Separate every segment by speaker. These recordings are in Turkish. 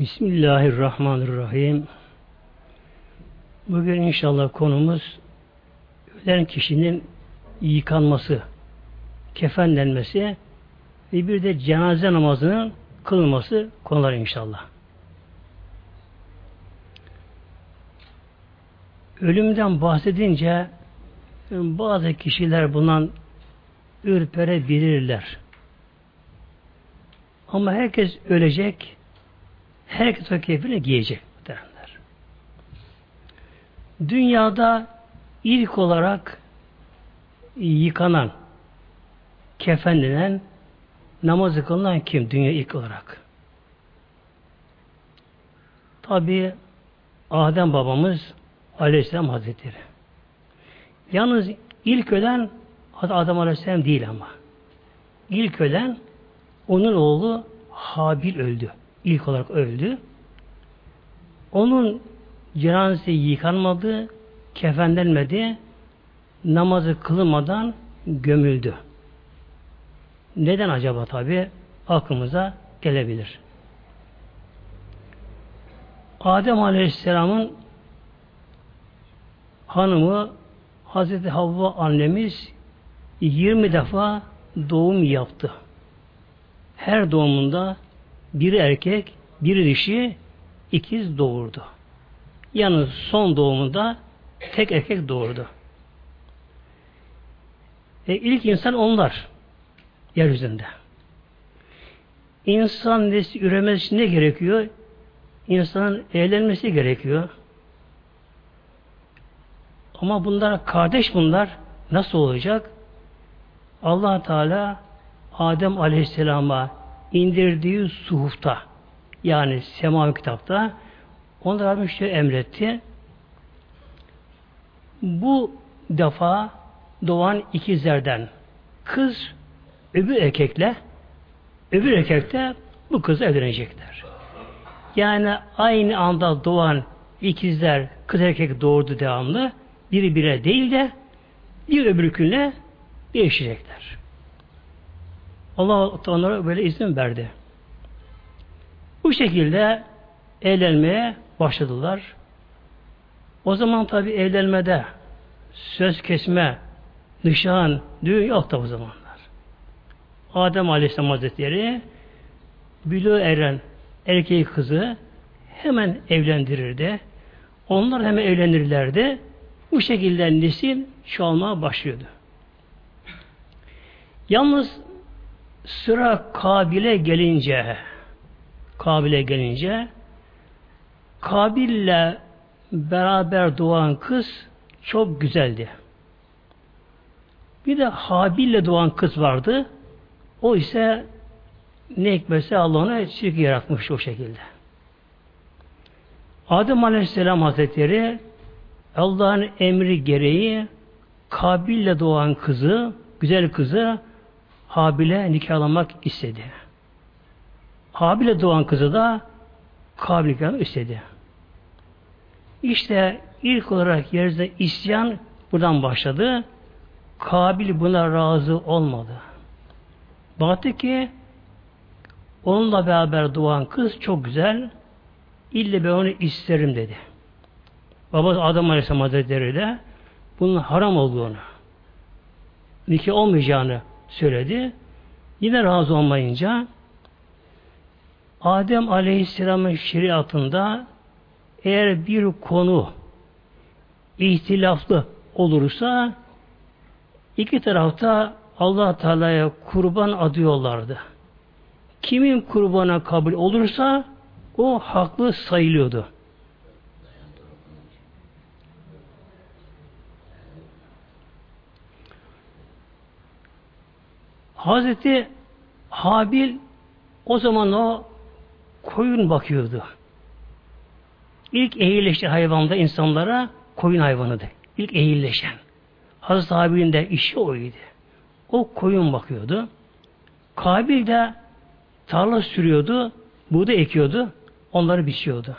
Speaker 1: Bismillahirrahmanirrahim. Bugün inşallah konumuz ölen kişinin yıkanması, kefenlenmesi ve bir de cenaze namazının kılınması konular inşallah. Ölümden bahsedince bazı kişiler bundan ürperebilirler. Ama herkes ölecek, herkes o keyfini giyecek derler. Dünyada ilk olarak yıkanan, kefenlenen, namazı kılınan kim? Dünya ilk olarak. Tabi Adem babamız Aleyhisselam Hazretleri. Yalnız ilk ölen Adam Aleyhisselam değil ama. İlk ölen onun oğlu Habil öldü. İlk olarak öldü. Onun cenazesi yıkanmadı, kefenlenmedi, namazı kılınmadan gömüldü. Neden acaba tabi aklımıza gelebilir. Adem Aleyhisselam'ın hanımı Hazreti Havva annemiz 20 defa doğum yaptı. Her doğumunda biri erkek, biri dişi ikiz doğurdu. Yani son doğumunda tek erkek doğurdu. E, ilk insan onlar yeryüzünde. İnsan nesli üremesi için ne gerekiyor? İnsanın evlenmesi gerekiyor. Ama bunlar kardeş bunlar. Nasıl olacak? allah Teala Adem Aleyhisselam'a indirdiği suhufta yani semavi kitapta onlara Rabbim şöyle emretti. Bu defa doğan ikizlerden kız öbür erkekle öbür erkekte bu kızı evlenecekler. Yani aynı anda doğan ikizler kız erkek doğurdu devamlı. Biri bire değil de bir öbürkünle değişecekler. Allah onlara böyle izin verdi. Bu şekilde evlenmeye başladılar. O zaman tabi evlenmede söz kesme, nişan, düğün yoktu o zamanlar. Adem Aleyhisselam Hazretleri Bülü eren erkeği kızı hemen evlendirirdi. Onlar hemen evlenirlerdi. Bu şekilde nesil çoğalmaya başlıyordu. Yalnız sıra Kabil'e gelince Kabil'e gelince Kabil'le beraber doğan kız çok güzeldi. Bir de Habil'le doğan kız vardı. O ise ne hikmetse Allah ona çirkin yaratmış o şekilde. Adem Aleyhisselam Hazretleri Allah'ın emri gereği Kabil'le doğan kızı, güzel kızı Habil'e nikahlamak istedi. Habil'e doğan kızı da Kabil nikahlamak istedi. İşte ilk olarak yeryüzünde isyan buradan başladı. Kabil buna razı olmadı. Baktı ki onunla beraber doğan kız çok güzel. İlle ben onu isterim dedi. Babası Adam Aleyhisselam Hazretleri de bunun haram olduğunu, nikah olmayacağını söyledi. Yine razı olmayınca Adem Aleyhisselam'ın şeriatında eğer bir konu ihtilaflı olursa iki tarafta Allah Teala'ya kurban adıyorlardı. Kimin kurbana kabul olursa o haklı sayılıyordu. Hazreti Habil o zaman o koyun bakıyordu. İlk ehilleşti hayvanda insanlara koyun hayvanıdı. İlk ehilleşen. Hazreti Habil'in de işi oydu. O koyun bakıyordu. Kabil de tarla sürüyordu, buğday ekiyordu, onları biçiyordu.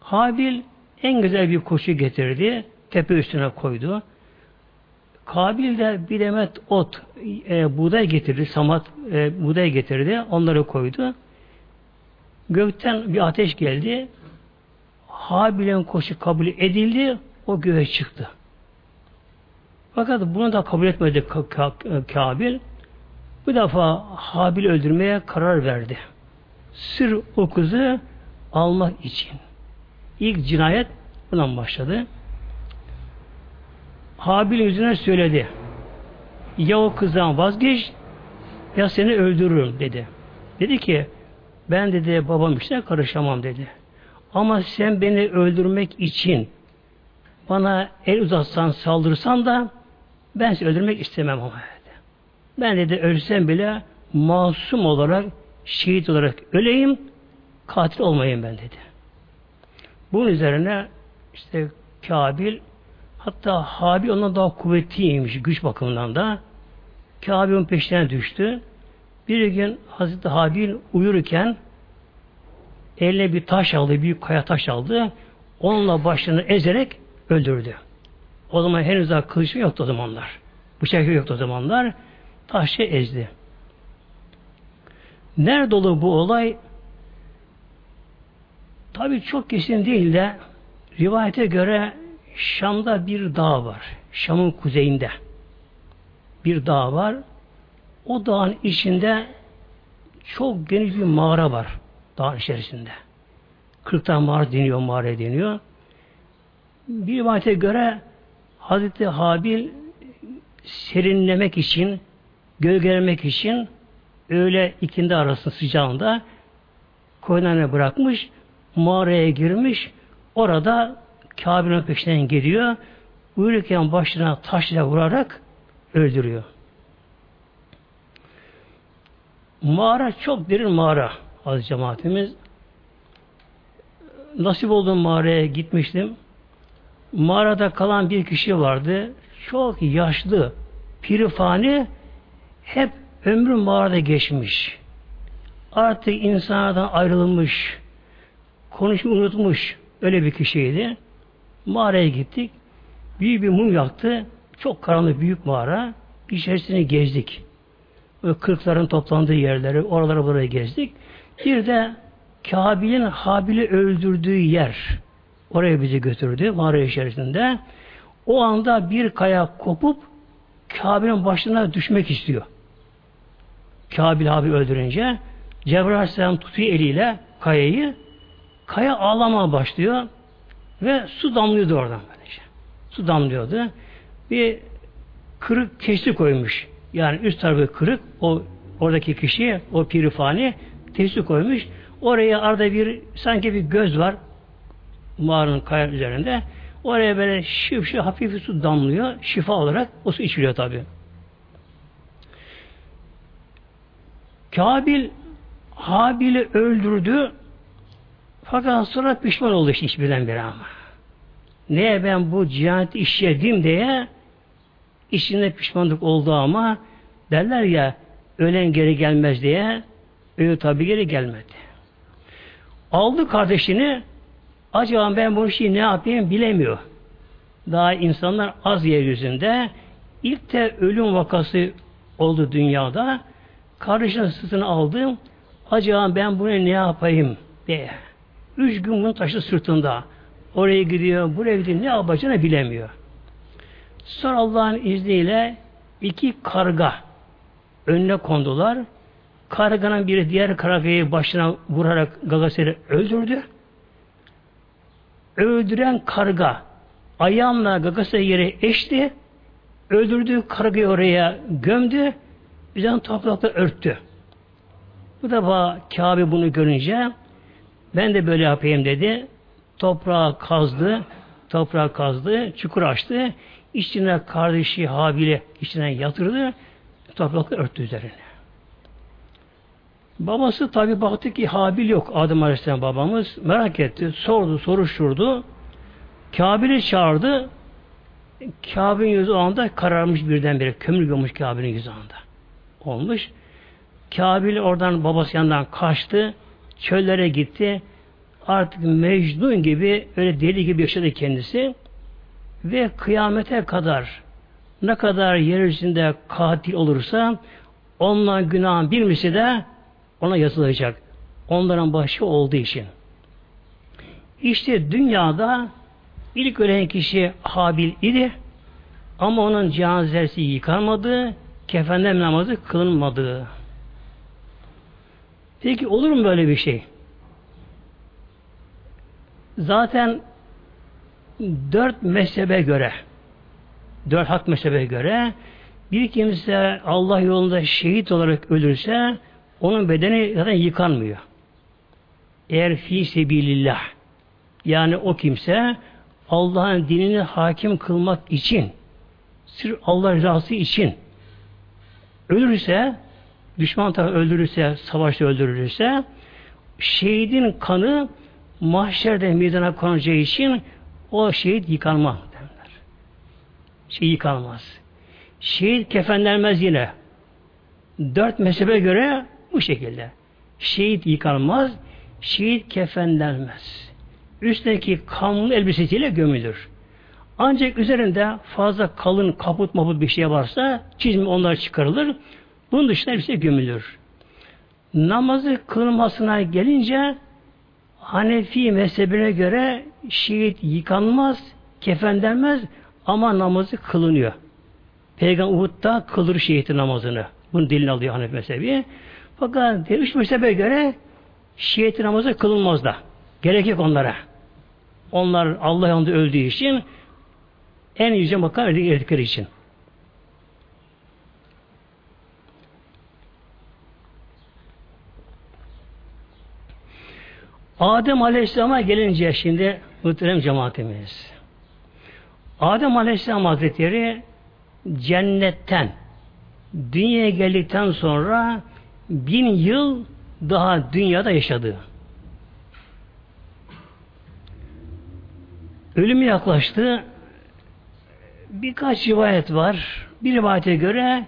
Speaker 1: Habil en güzel bir koşu getirdi, tepe üstüne koydu. Kabil de bir demet ot, e, buğday getirdi, samat e, buğday getirdi, onları koydu. Gökten bir ateş geldi. Habil'in koşu kabul edildi. O göğe çıktı. Fakat bunu da kabul etmedi Kabil. Bu defa Habil öldürmeye karar verdi. Sır o kızı almak için. İlk cinayet bundan başladı. Habil yüzüne söyledi. Ya o kızdan vazgeç ya seni öldürürüm dedi. Dedi ki ben dedi babam işine karışamam dedi. Ama sen beni öldürmek için bana el uzatsan saldırsan da ben seni öldürmek istemem ama dedi. Ben dedi ölsem bile masum olarak şehit olarak öleyim katil olmayayım ben dedi. Bunun üzerine işte Kabil hatta Habil ondan daha kuvvetliymiş güç bakımından da Kabil'in peşine düştü. Bir gün Hazreti Habil uyurken eline bir taş aldı, büyük kaya taş aldı. Onunla başını ezerek öldürdü. O zaman henüz daha kılıç yoktu o zamanlar. Bıçak yoktu o zamanlar. Taşı ezdi. Nerede olur bu olay? Tabi çok kesin değil de rivayete göre Şam'da bir dağ var. Şam'ın kuzeyinde. Bir dağ var. O dağın içinde çok geniş bir mağara var. Dağın içerisinde. 40 tane mağara deniyor, mağara deniyor. Bir rivayete göre Hazreti Habil serinlemek için, gölgelemek için öyle ikindi arasında sıcağında koyunlarını bırakmış, mağaraya girmiş, orada Kabe'nin peşinden geliyor, uyurken başına taşla vurarak öldürüyor. Mağara çok derin mağara az cemaatimiz. Nasip olduğum mağaraya gitmiştim. Mağarada kalan bir kişi vardı. Çok yaşlı, pirifani, hep ömrü mağarada geçmiş. Artık insanlardan ayrılmış, konuşmayı unutmuş öyle bir kişiydi. Mağaraya gittik. Büyük bir mum yaktı. Çok karanlık büyük mağara. İçerisini gezdik. Kırkların toplandığı yerleri, oralara buraya gezdik. Bir de Kabil'in Habil'i öldürdüğü yer. Oraya bizi götürdü mağara içerisinde. O anda bir kaya kopup Kabil'in başına düşmek istiyor. Kabil Habil öldürünce Cebrail Aleyhisselam tutuyor eliyle kayayı. Kaya ağlamaya başlıyor ve su damlıyordu oradan böylece. Su damlıyordu. Bir kırık teşri koymuş. Yani üst tarafı kırık o oradaki kişi o pirifani teşri koymuş. Oraya arada bir sanki bir göz var mağaranın kaya üzerinde. Oraya böyle şif şif hafif su damlıyor. Şifa olarak o su içiliyor tabi. Kabil Habil'i öldürdü fakat sonra pişman oldu işte hiçbirden biri ama. Neye ben bu cihanet işledim diye içinde pişmanlık oldu ama derler ya ölen geri gelmez diye ölü tabi geri gelmedi. Aldı kardeşini acaba ben bu işi ne yapayım bilemiyor. Daha insanlar az yeryüzünde ilk de ölüm vakası oldu dünyada. Kardeşinin sırtını aldım. Acaba ben bunu ne yapayım diye. Üç gün bunu taşı sırtında. Oraya gidiyor, buraya gidiyor. Ne yapacağını bilemiyor. Sonra Allah'ın izniyle iki karga önüne kondular. Karganın biri diğer kargayı başına vurarak gagasıyla öldürdü. Öldüren karga ayağımla gagasıyla yere eşti. Öldürdüğü kargayı oraya gömdü. Üzerine toprakla örttü. Bu defa Kabe bunu görünce ben de böyle yapayım dedi. Toprağı kazdı. Toprağı kazdı. Çukur açtı. İçine kardeşi Habil'e içine yatırdı. Toprakla örttü üzerine. Babası tabi baktı ki Habil yok Adem Aleyhisselam babamız. Merak etti. Sordu, soruşturdu. Kabil'i çağırdı. Kabe'nin yüzü o anda kararmış birdenbire. Kömür gömmüş Kabe'nin yüzü anda. Olmuş. Kabil oradan babası yanından kaçtı. Çöllere gitti. Artık Mecnun gibi öyle deli gibi yaşadı kendisi. Ve kıyamete kadar ne kadar yeryüzünde katil olursa onunla günahın bilmesi de ona yazılacak. onların başı olduğu için. İşte dünyada ilk ölen kişi Habil idi ama onun cenazesi yıkanmadı, kefenlem namazı kılınmadı. Peki olur mu böyle bir şey? Zaten dört mezhebe göre dört hak mezhebe göre bir kimse Allah yolunda şehit olarak ölürse onun bedeni zaten yıkanmıyor. Eğer fi sebilillah yani o kimse Allah'ın dinini hakim kılmak için sırf Allah rızası için ölürse düşman tarafı öldürürse, savaşta öldürülürse şehidin kanı mahşerde meydana konacağı için o şehit yıkanma derler. Şey yıkanmaz. Şehit kefenlenmez yine. Dört mezhebe göre bu şekilde. Şehit yıkanmaz, şehit kefenlenmez. Üstteki kanlı elbisesiyle gömülür. Ancak üzerinde fazla kalın kaput maput bir şey varsa çizmi onlar çıkarılır. Bunun dışında elbise gömülür. Namazı kılınmasına gelince Hanefi mezhebine göre şehit yıkanmaz, kefenlenmez ama namazı kılınıyor. Peygamber Uhud'da kılır şehit namazını. Bunu dilin alıyor Hanefi mezhebi. Fakat üç mezhebe göre şehit namazı kılınmaz da. Gerek yok onlara. Onlar Allah yanında öldüğü için en yüce makam erdikleri için. Adem Aleyhisselam'a gelince şimdi muhterem cemaatimiz. Adem Aleyhisselam Hazretleri cennetten dünyaya geldikten sonra bin yıl daha dünyada yaşadı. Ölümü yaklaştı. Birkaç rivayet var. Bir rivayete göre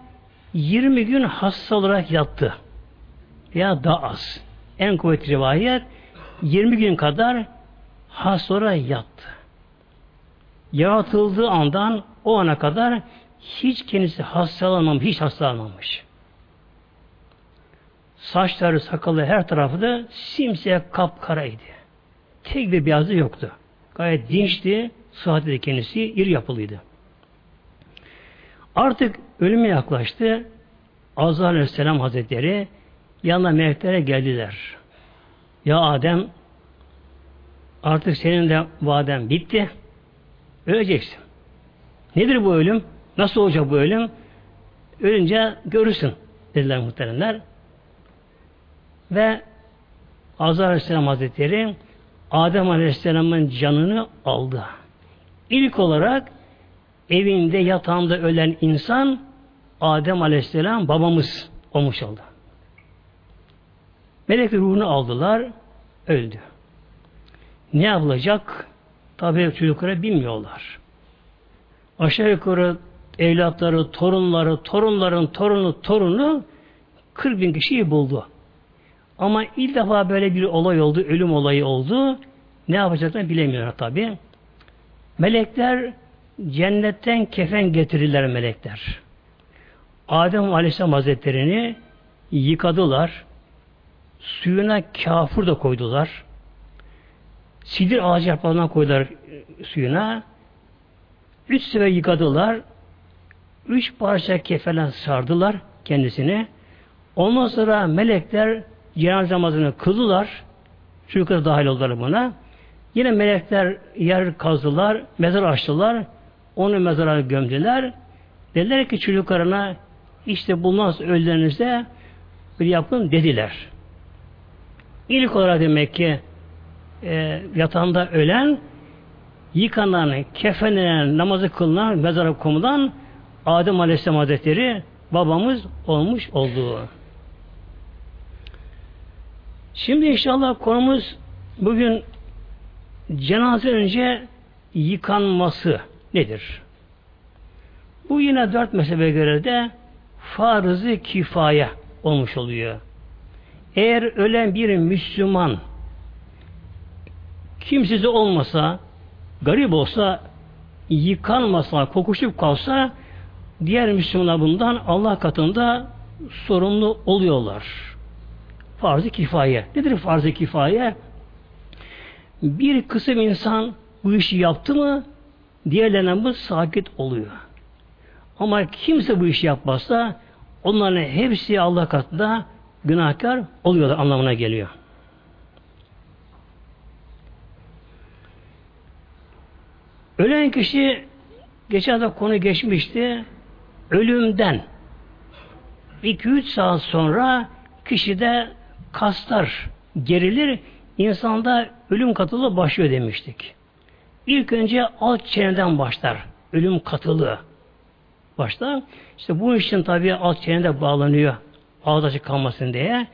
Speaker 1: 20 gün hasta olarak yattı. Ya da az. En kuvvetli rivayet 20 gün kadar hasta olarak yattı. Yaratıldığı andan o ana kadar hiç kendisi hastalanmamış, hiç hastalanmamış. Saçları, sakalı her tarafı da simsiyah kapkaraydı. Tek bir beyazı yoktu. Gayet dinçti, sıhhatli kendisi, iri yapılıydı. Artık ölüme yaklaştı. Azrail Aleyhisselam Hazretleri yanına meleklere geldiler. Ya Adem artık senin de vaden bitti. Öleceksin. Nedir bu ölüm? Nasıl olacak bu ölüm? Ölünce görürsün dediler muhteremler. Ve Azar Aleyhisselam Hazretleri Adem Aleyhisselam'ın canını aldı. İlk olarak evinde yatağında ölen insan Adem Aleyhisselam babamız olmuş oldu. Melek ruhunu aldılar, öldü. Ne yapılacak? Tabi çocuklara bilmiyorlar. Aşağı yukarı evlatları, torunları, torunların torunu, torunu 40 bin kişiyi buldu. Ama ilk defa böyle bir olay oldu, ölüm olayı oldu. Ne yapacaklarını bilemiyorlar tabi. Melekler cennetten kefen getirirler melekler. Adem Aleyhisselam Hazretleri'ni yıkadılar. Suyuna kafur da koydular. Sidir ağacı yaprağından koydular e, suyuna. Üç sefer yıkadılar. Üç parça kefelen sardılar kendisini. Ondan sonra melekler cenaze namazını kıldılar. Çocuklar dahil oldular buna. Yine melekler yer kazdılar, mezar açtılar. Onu mezara gömdüler. Dediler ki çocuklarına işte sonra öldüğünüzde bir yapın dediler. İlk olarak demek ki e, yatağında ölen yıkanan, kefenlenen, namazı kılınan, mezara komulan Adem Aleyhisselam Hazretleri babamız olmuş olduğu. Şimdi inşallah konumuz bugün cenaze önce yıkanması nedir? Bu yine dört mezhebe göre de farz-ı kifaya olmuş oluyor. Eğer ölen bir Müslüman kimsesiz olmasa, garip olsa, yıkanmasa, kokuşup kalsa diğer Müslümanlar bundan Allah katında sorumlu oluyorlar. farz-ı kifaye. Nedir farz-ı kifaye? Bir kısım insan bu işi yaptı mı diğerlerinden bu sakit oluyor. Ama kimse bu işi yapmazsa onların hepsi Allah katında günahkar oluyorlar anlamına geliyor. Ölen kişi geçen de konu geçmişti. Ölümden 2-3 saat sonra kişide kaslar gerilir, insanda ölüm katılı başlıyor demiştik. İlk önce alt çeneden başlar. Ölüm katılı başlar. İşte bu için tabii alt çenede bağlanıyor. Ağız açık kalmasın diye.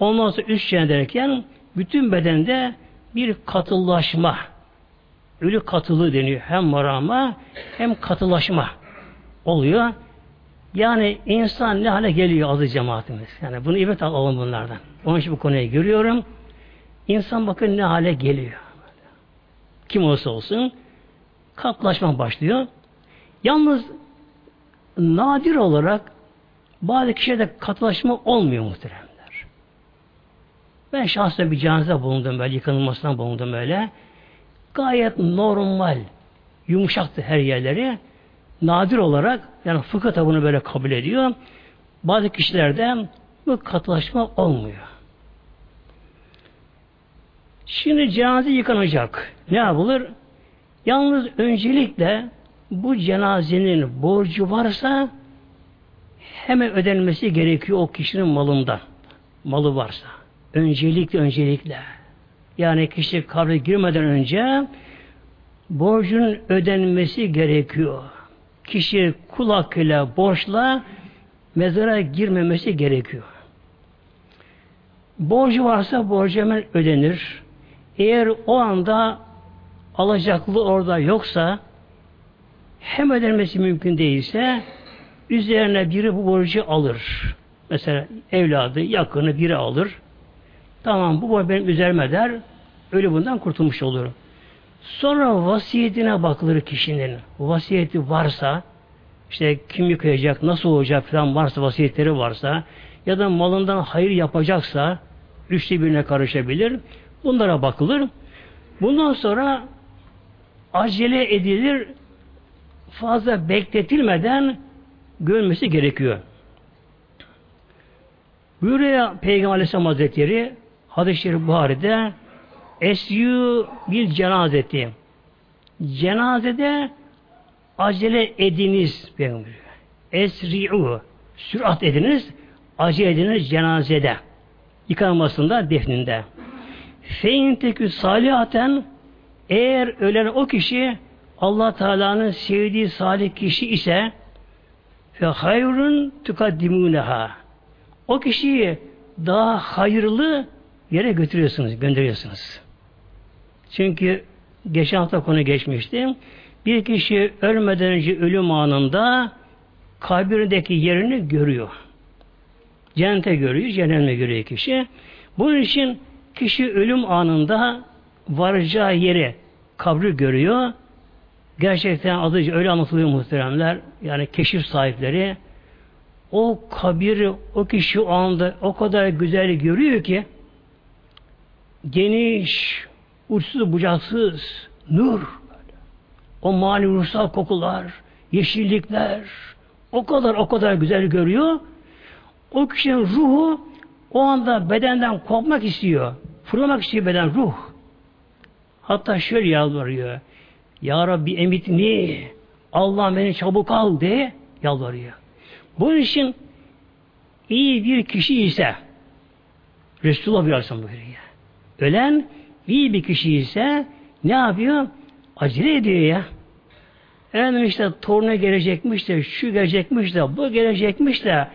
Speaker 1: Ondan sonra üst çene derken bütün bedende bir katıllaşma, ölü katılı deniyor. Hem marama hem katılaşma oluyor. Yani insan ne hale geliyor azı cemaatimiz. Yani bunu ibret alalım bunlardan. Onun için bu konuyu görüyorum. İnsan bakın ne hale geliyor. Kim olsa olsun katlaşma başlıyor. Yalnız nadir olarak bazı kişilerde katılaşma olmuyor muhteremler. Ben şahsen bir cenaze bulundum böyle, yıkanılmasından bulundum böyle. Gayet normal, yumuşaktı her yerleri. Nadir olarak, yani fıkıh bunu böyle kabul ediyor. Bazı kişilerde bu katılaşma olmuyor. Şimdi cenaze yıkanacak. Ne yapılır? Yalnız öncelikle bu cenazenin borcu varsa hemen ödenmesi gerekiyor o kişinin malından. Malı varsa. Öncelikle öncelikle. Yani kişi kabre girmeden önce borcun ödenmesi gerekiyor. Kişi kul hakkıyla, borçla mezara girmemesi gerekiyor. Borcu varsa borcu hemen ödenir. Eğer o anda alacaklı orada yoksa hem ödenmesi mümkün değilse üzerine biri bu borcu alır. Mesela evladı, yakını biri alır. Tamam bu borç benim üzerime der. Öyle bundan kurtulmuş olur. Sonra vasiyetine bakılır kişinin. Vasiyeti varsa işte kim yıkayacak, nasıl olacak falan varsa vasiyetleri varsa ya da malından hayır yapacaksa üçte birine karışabilir. Bunlara bakılır. Bundan sonra acele edilir fazla bekletilmeden görmesi gerekiyor. Buyuruyor Peygamber Aleyhisselam Hazretleri hadis-i şerif Buhari'de Esyu bir cenazeti. Cenazede acele ediniz Peygamber. Esri'u sürat ediniz, acele ediniz cenazede. Yıkanmasında, defninde. Fein tekü salihaten eğer ölen o kişi Allah Teala'nın sevdiği salih kişi ise fe hayrun tukaddimuneha o kişiyi daha hayırlı yere götürüyorsunuz, gönderiyorsunuz. Çünkü geçen hafta konu geçmişti. Bir kişi ölmeden önce ölüm anında kabirindeki yerini görüyor. Cennete görüyor, cehenneme görüyor kişi. Bunun için kişi ölüm anında varacağı yeri kabri görüyor. Gerçekten adı öyle anlatılıyor muhteremler. Yani keşif sahipleri o kabiri o kişi o anda o kadar güzel görüyor ki geniş, uçsuz bucaksız, nur, o mani ruhsal kokular, yeşillikler, o kadar o kadar güzel görüyor. O kişinin ruhu o anda bedenden kopmak istiyor. Fırlamak istiyor beden, ruh. Hatta şöyle yalvarıyor. Ya Rabbi emitni, Allah beni çabuk al diye yalvarıyor. Bunun için iyi bir kişi ise Resulullah arasam buyuruyor. Ölen iyi bir kişi ise ne yapıyor? Acele ediyor ya. Efendim işte torunu gelecekmiş de, şu gelecekmiş de, bu gelecekmiş de,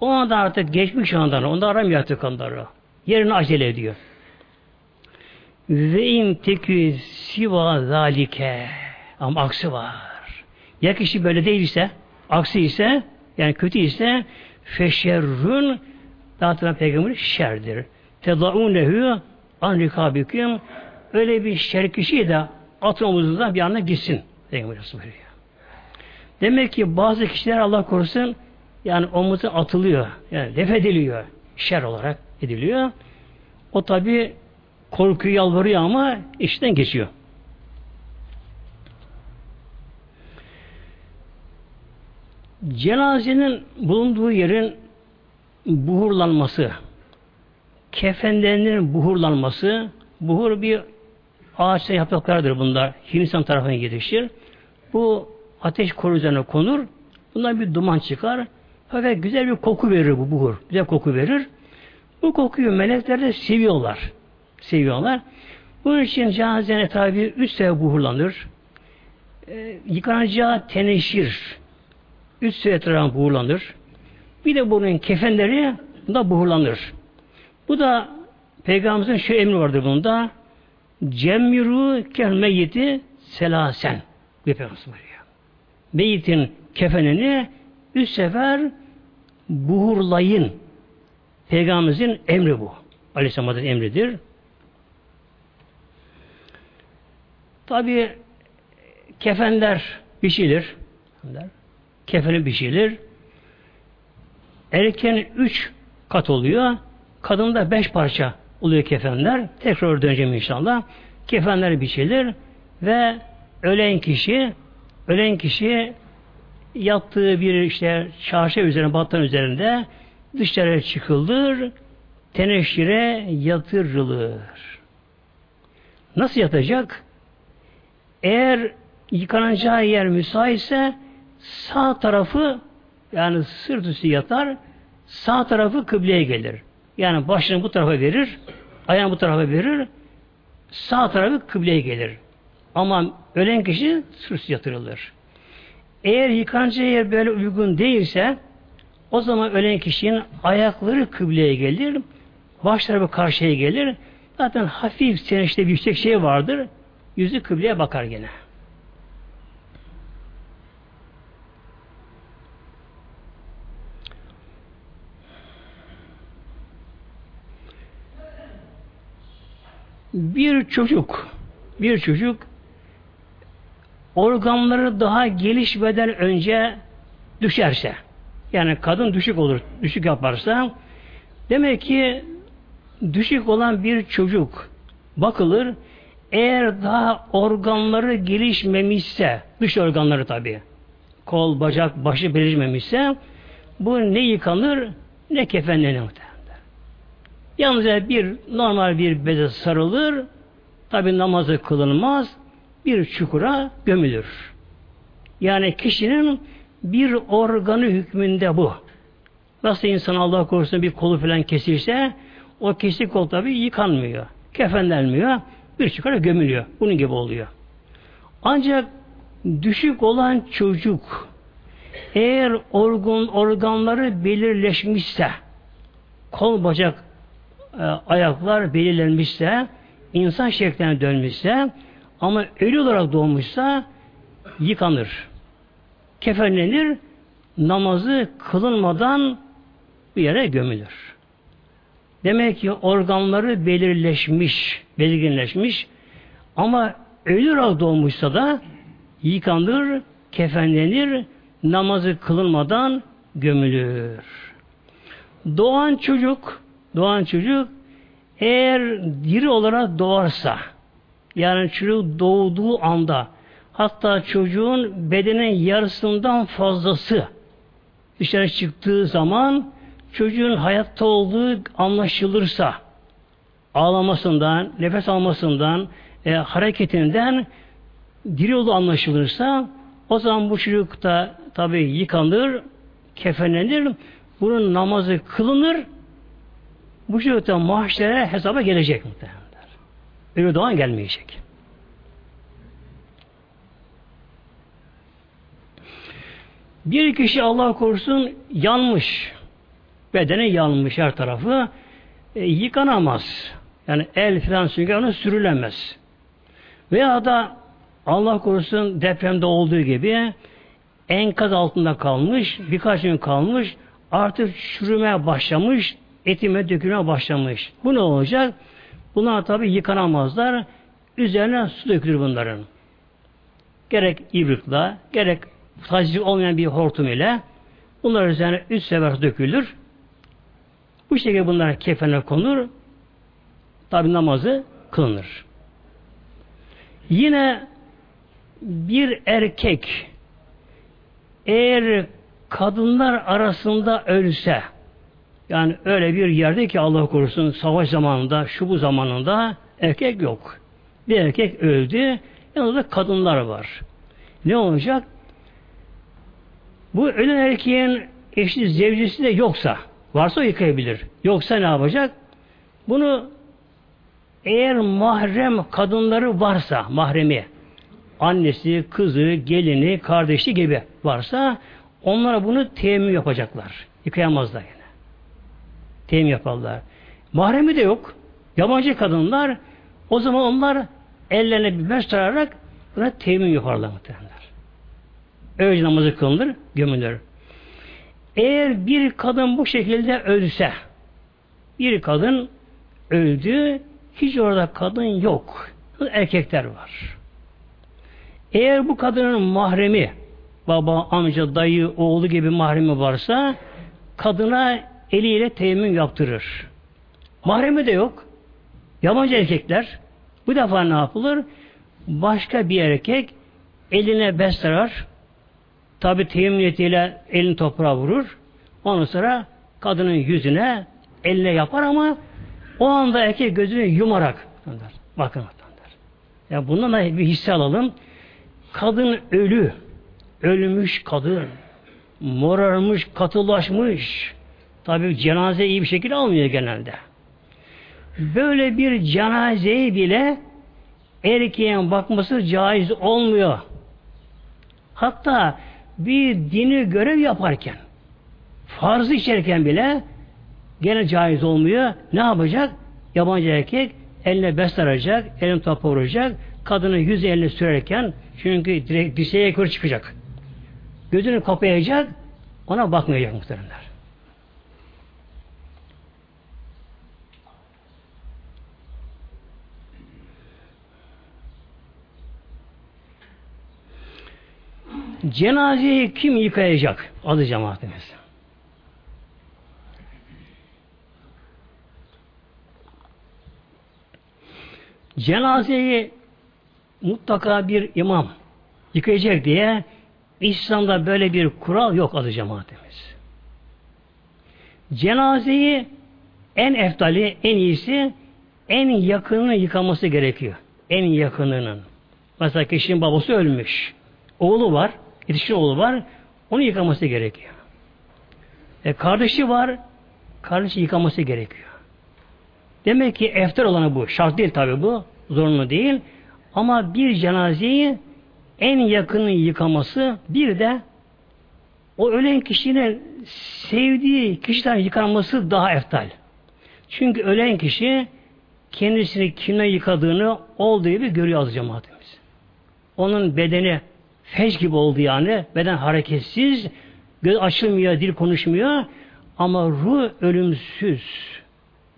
Speaker 1: o anda artık geçmiş ondan, onda aramıyor artık onları. Yerine acele ediyor. Ve in tekü siva zalike. Ama aksi var. Ya kişi böyle değilse, aksi ise, yani kötü ise, feşerrün, daha peygamber şerdir. Tedaunehu an rikabüküm öyle bir şer kişiyi de atın omuzundan bir anda gitsin. Peygamber buyuruyor. Demek ki bazı kişiler Allah korusun yani omuzu atılıyor. Yani def ediliyor şer olarak. ediliyor. O tabi korkuyu yalvarıyor ama işten geçiyor. Cenazenin bulunduğu yerin buhurlanması, kefenlerinin buhurlanması, buhur bir ağaçta yapraklardır bunlar. Hindistan tarafına yetişir. Bu ateş koru üzerine konur. Bundan bir duman çıkar. Fakat güzel bir koku verir bu buhur. Güzel koku verir. Bu kokuyu melekler de seviyorlar. Seviyorlar. Bunun için cenazenin etrafı üç sefer buhurlanır. E, yıkanacağı teneşir. Üç sefer etrafı buhurlanır. Bir de bunun kefenleri da buhurlanır. Bu da Peygamberimizin şu emri vardır bunda. Cemmiru kel meyyiti selasen. Bir Peygamberimiz buyuruyor. Meyyitin kefenini üç sefer buhurlayın. Peygamberimizin emri bu. Aleyhisselam'ın emridir. Tabi kefenler biçilir. Kefeni biçilir. Erken üç kat oluyor. Kadında beş parça oluyor kefenler. Tekrar döneceğim inşallah. Kefenler biçilir ve ölen kişi ölen kişi yattığı bir işte çarşı üzerine battan üzerinde dışarı çıkılır teneşire yatırılır. Nasıl yatacak? Eğer yıkanacağı yer müsaitse sağ tarafı yani sırt üstü yatar sağ tarafı kıbleye gelir. Yani başını bu tarafa verir ayağını bu tarafa verir sağ tarafı kıbleye gelir. Ama ölen kişi sırt yatırılır. Eğer yıkanacağı yer böyle uygun değilse o zaman ölen kişinin ayakları kıbleye gelir, baş tarafı karşıya gelir. Zaten hafif senişte bir yüksek şey vardır. Yüzü kıbleye bakar gene. Bir çocuk bir çocuk organları daha gelişmeden önce düşerse yani kadın düşük olur, düşük yaparsa demek ki düşük olan bir çocuk bakılır eğer daha organları gelişmemişse dış organları tabi kol, bacak, başı gelişmemişse bu ne yıkanır ne kefenlenir muhtemelen. Yalnızca bir normal bir beze sarılır tabi namazı kılınmaz bir çukura gömülür. Yani kişinin bir organı hükmünde bu. Nasıl insan Allah korusun bir kolu falan kesilse o kesik kol tabi yıkanmıyor. Kefenlenmiyor. Bir çukura gömülüyor. Bunun gibi oluyor. Ancak düşük olan çocuk eğer organ, organları belirleşmişse kol bacak e, ayaklar belirlenmişse insan şekline dönmüşse ama ölü olarak doğmuşsa yıkanır. Kefenlenir, namazı kılınmadan bir yere gömülür. Demek ki organları belirleşmiş, belirginleşmiş ama ölü olarak doğmuşsa da yıkanır, kefenlenir, namazı kılınmadan gömülür. Doğan çocuk, doğan çocuk eğer diri olarak doğarsa, yani çocuk doğduğu anda hatta çocuğun bedenin yarısından fazlası dışarı çıktığı zaman çocuğun hayatta olduğu anlaşılırsa ağlamasından, nefes almasından, e, hareketinden diri olduğu anlaşılırsa o zaman bu çocuk da tabi yıkanır, kefenlenir, bunun namazı kılınır, bu çocuk da mahşere hesaba gelecek muhtemelen. Ölü doğan gelmeyecek. Bir kişi Allah korusun yanmış. Bedeni yanmış her tarafı. E, yıkanamaz. Yani el falan sünger onu sürülemez. Veya da Allah korusun depremde olduğu gibi enkaz altında kalmış, birkaç gün kalmış, artık çürümeye başlamış, etime dökülmeye başlamış. Bu ne olacak? Bunlar tabi yıkanamazlar. Üzerine su dökülür bunların. Gerek ibrikla, gerek tazik olmayan bir hortum ile bunlar üzerine üç sefer dökülür. Bu şekilde bunlar kefene konur. Tabi namazı kılınır. Yine bir erkek eğer kadınlar arasında ölse yani öyle bir yerde ki Allah korusun savaş zamanında şu bu zamanında erkek yok. Bir erkek öldü yanında kadınlar var. Ne olacak? Bu ölen erkeğin eşi zevcisi de yoksa varsa yıkayabilir. Yoksa ne yapacak? Bunu eğer mahrem kadınları varsa mahremi annesi, kızı, gelini, kardeşi gibi varsa onlara bunu teyemmüm yapacaklar. Yıkayamazlar yine. Teyemmüm yaparlar. Mahremi de yok. Yabancı kadınlar o zaman onlar ellerine bir bez tararak buna teyemmüm yaparlar muhtemelenler. Öyle namazı kılınır, gömülür. Eğer bir kadın bu şekilde ölse, bir kadın öldü, hiç orada kadın yok. Erkekler var. Eğer bu kadının mahremi, baba, amca, dayı, oğlu gibi mahremi varsa, kadına eliyle teyemmüm yaptırır. Mahremi de yok. Yabancı erkekler. Bu defa ne yapılır? Başka bir erkek eline bez tarar. Tabi teyemmüm niyetiyle elini toprağa vurur. Ondan sonra kadının yüzüne eline yapar ama o anda erkek gözünü yumarak bakın der. Ya bundan da bir hisse alalım. Kadın ölü. Ölmüş kadın. Morarmış, katılaşmış. Tabi cenaze iyi bir şekilde almıyor genelde. Böyle bir cenazeyi bile erkeğin bakması caiz olmuyor. Hatta bir dini görev yaparken farzı içerken bile gene caiz olmuyor. Ne yapacak? Yabancı erkek eline bez arayacak, elini topa vuracak, kadının yüz elini sürerken çünkü direkt dirseğe yukarı çıkacak. Gözünü kapayacak, ona bakmayacak muhteremler. Cenazeyi kim yıkayacak? Adı cemaatimiz. Cenazeyi mutlaka bir imam yıkayacak diye İslam'da böyle bir kural yok adı cemaatimiz. Cenazeyi en eftali, en iyisi en yakınını yıkaması gerekiyor. En yakınının. Mesela kişinin babası ölmüş. Oğlu var, yetişkin oğlu var. Onu yıkaması gerekiyor. E, kardeşi var, kardeşi yıkaması gerekiyor. Demek ki eftar olanı bu. Şart değil tabi bu. Zorunlu değil. Ama bir cenazeyi en yakını yıkaması bir de o ölen kişinin sevdiği kişiden yıkanması daha eftal. Çünkü ölen kişi kendisini kimle yıkadığını olduğu gibi görüyor az cemaatimiz. Onun bedeni feş gibi oldu yani. Beden hareketsiz, göz açılmıyor, dil konuşmuyor ama ruh ölümsüz.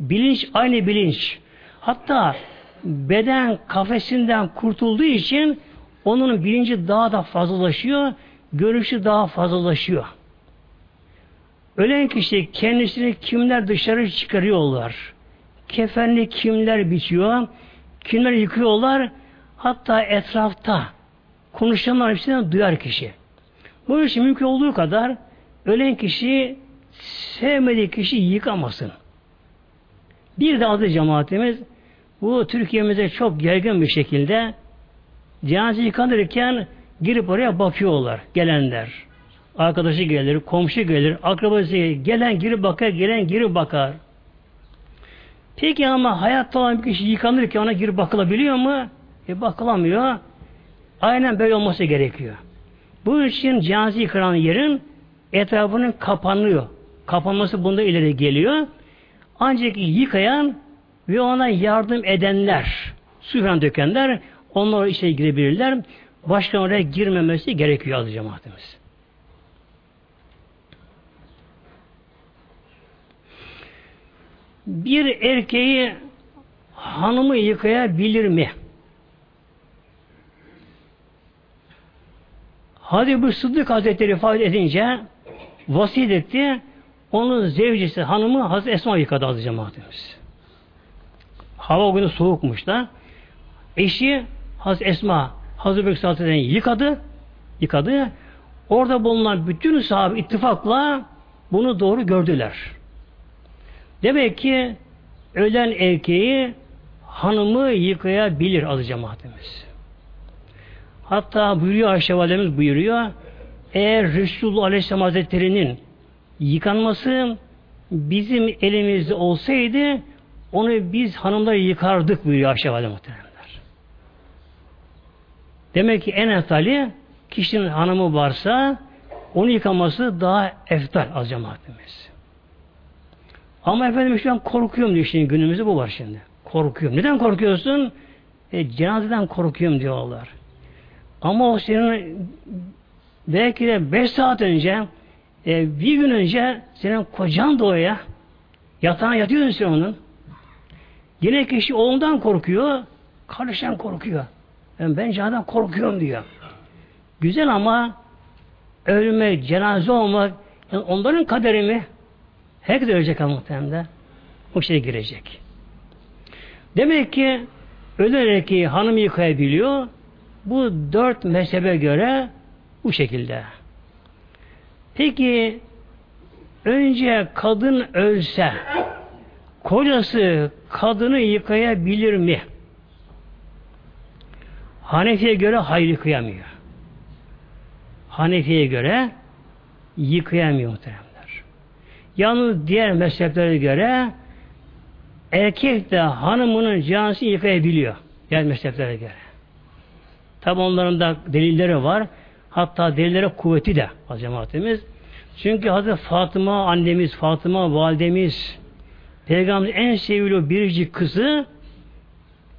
Speaker 1: Bilinç aynı bilinç. Hatta beden kafesinden kurtulduğu için onun bilinci daha da fazlalaşıyor, görüşü daha fazlalaşıyor. Ölen kişi kendisini kimler dışarı çıkarıyorlar. Kefenli kimler biçiyor, kimler yıkıyorlar. Hatta etrafta konuşanlar hepsinden duyar kişi. Bu için mümkün olduğu kadar ölen kişi sevmediği kişi yıkamasın. Bir de adı cemaatimiz bu Türkiye'mize çok yaygın bir şekilde cenaze yıkanırken girip oraya bakıyorlar gelenler. Arkadaşı gelir, komşu gelir, akrabası gelir. Gelen girip bakar, gelen girip bakar. Peki ama hayatta olan bir kişi yıkanırken ona girip bakılabiliyor mu? E bakılamıyor. Aynen böyle olması gerekiyor. Bu için cenaze yıkanan yerin etrafının kapanıyor. Kapanması bunda ileri geliyor. Ancak yıkayan ve ona yardım edenler, su falan dökenler onlar içeri girebilirler. Başka oraya girmemesi gerekiyor adı cemaatimiz. Bir erkeği hanımı yıkayabilir mi? Hadi bu Sıddık Hazretleri ifade edince vasiyet etti. onun zevcisi hanımı Hazreti Esma yıkadı azı cemaatimiz. Hava o günü soğukmuş da. Eşi Hazreti Esma Hazreti Bekir Sallallahu yıkadı. Yıkadı. Orada bulunan bütün sahabe ittifakla bunu doğru gördüler. Demek ki ölen erkeği hanımı yıkayabilir azı cemaatimiz. Hatta buyuruyor Ayşe Validemiz buyuruyor eğer Resulullah Aleyhisselam Hazretleri'nin yıkanması bizim elimizde olsaydı onu biz hanımlar yıkardık buyuruyor Ayşe Valide muhteremler. Demek ki en eftali kişinin hanımı varsa onu yıkaması daha eftal az cemaatimiz. Ama efendim şu an korkuyorum diyor şimdi günümüzde bu var şimdi. Korkuyorum. Neden korkuyorsun? E, cenazeden korkuyorum diyorlar. Ama o senin belki de beş saat önce e, bir gün önce senin kocan doğuya yatağına yatıyorsun sen onun. Yine kişi oğlundan korkuyor, kardeşten korkuyor. Yani ben candan korkuyorum diyor. Güzel ama ölme, cenaze olmak, yani onların kaderi mi? Herkes ölecek ama muhtemelen. O şeye girecek. Demek ki ölen ki hanım yıkayabiliyor. Bu dört mezhebe göre bu şekilde. Peki önce kadın ölse kocası kadını yıkayabilir mi? Hanefi'ye göre hayır yıkayamıyor. Hanefi'ye göre yıkayamıyor muhteremler. Yalnız diğer mezheplere göre erkek de hanımının cansını yıkayabiliyor. Diğer mezheplere göre. Tabi onların da delilleri var. Hatta delillere kuvveti de az cemaatimiz. Çünkü Hazreti Fatıma annemiz, Fatıma validemiz Peygamberin en sevgili biricik kızı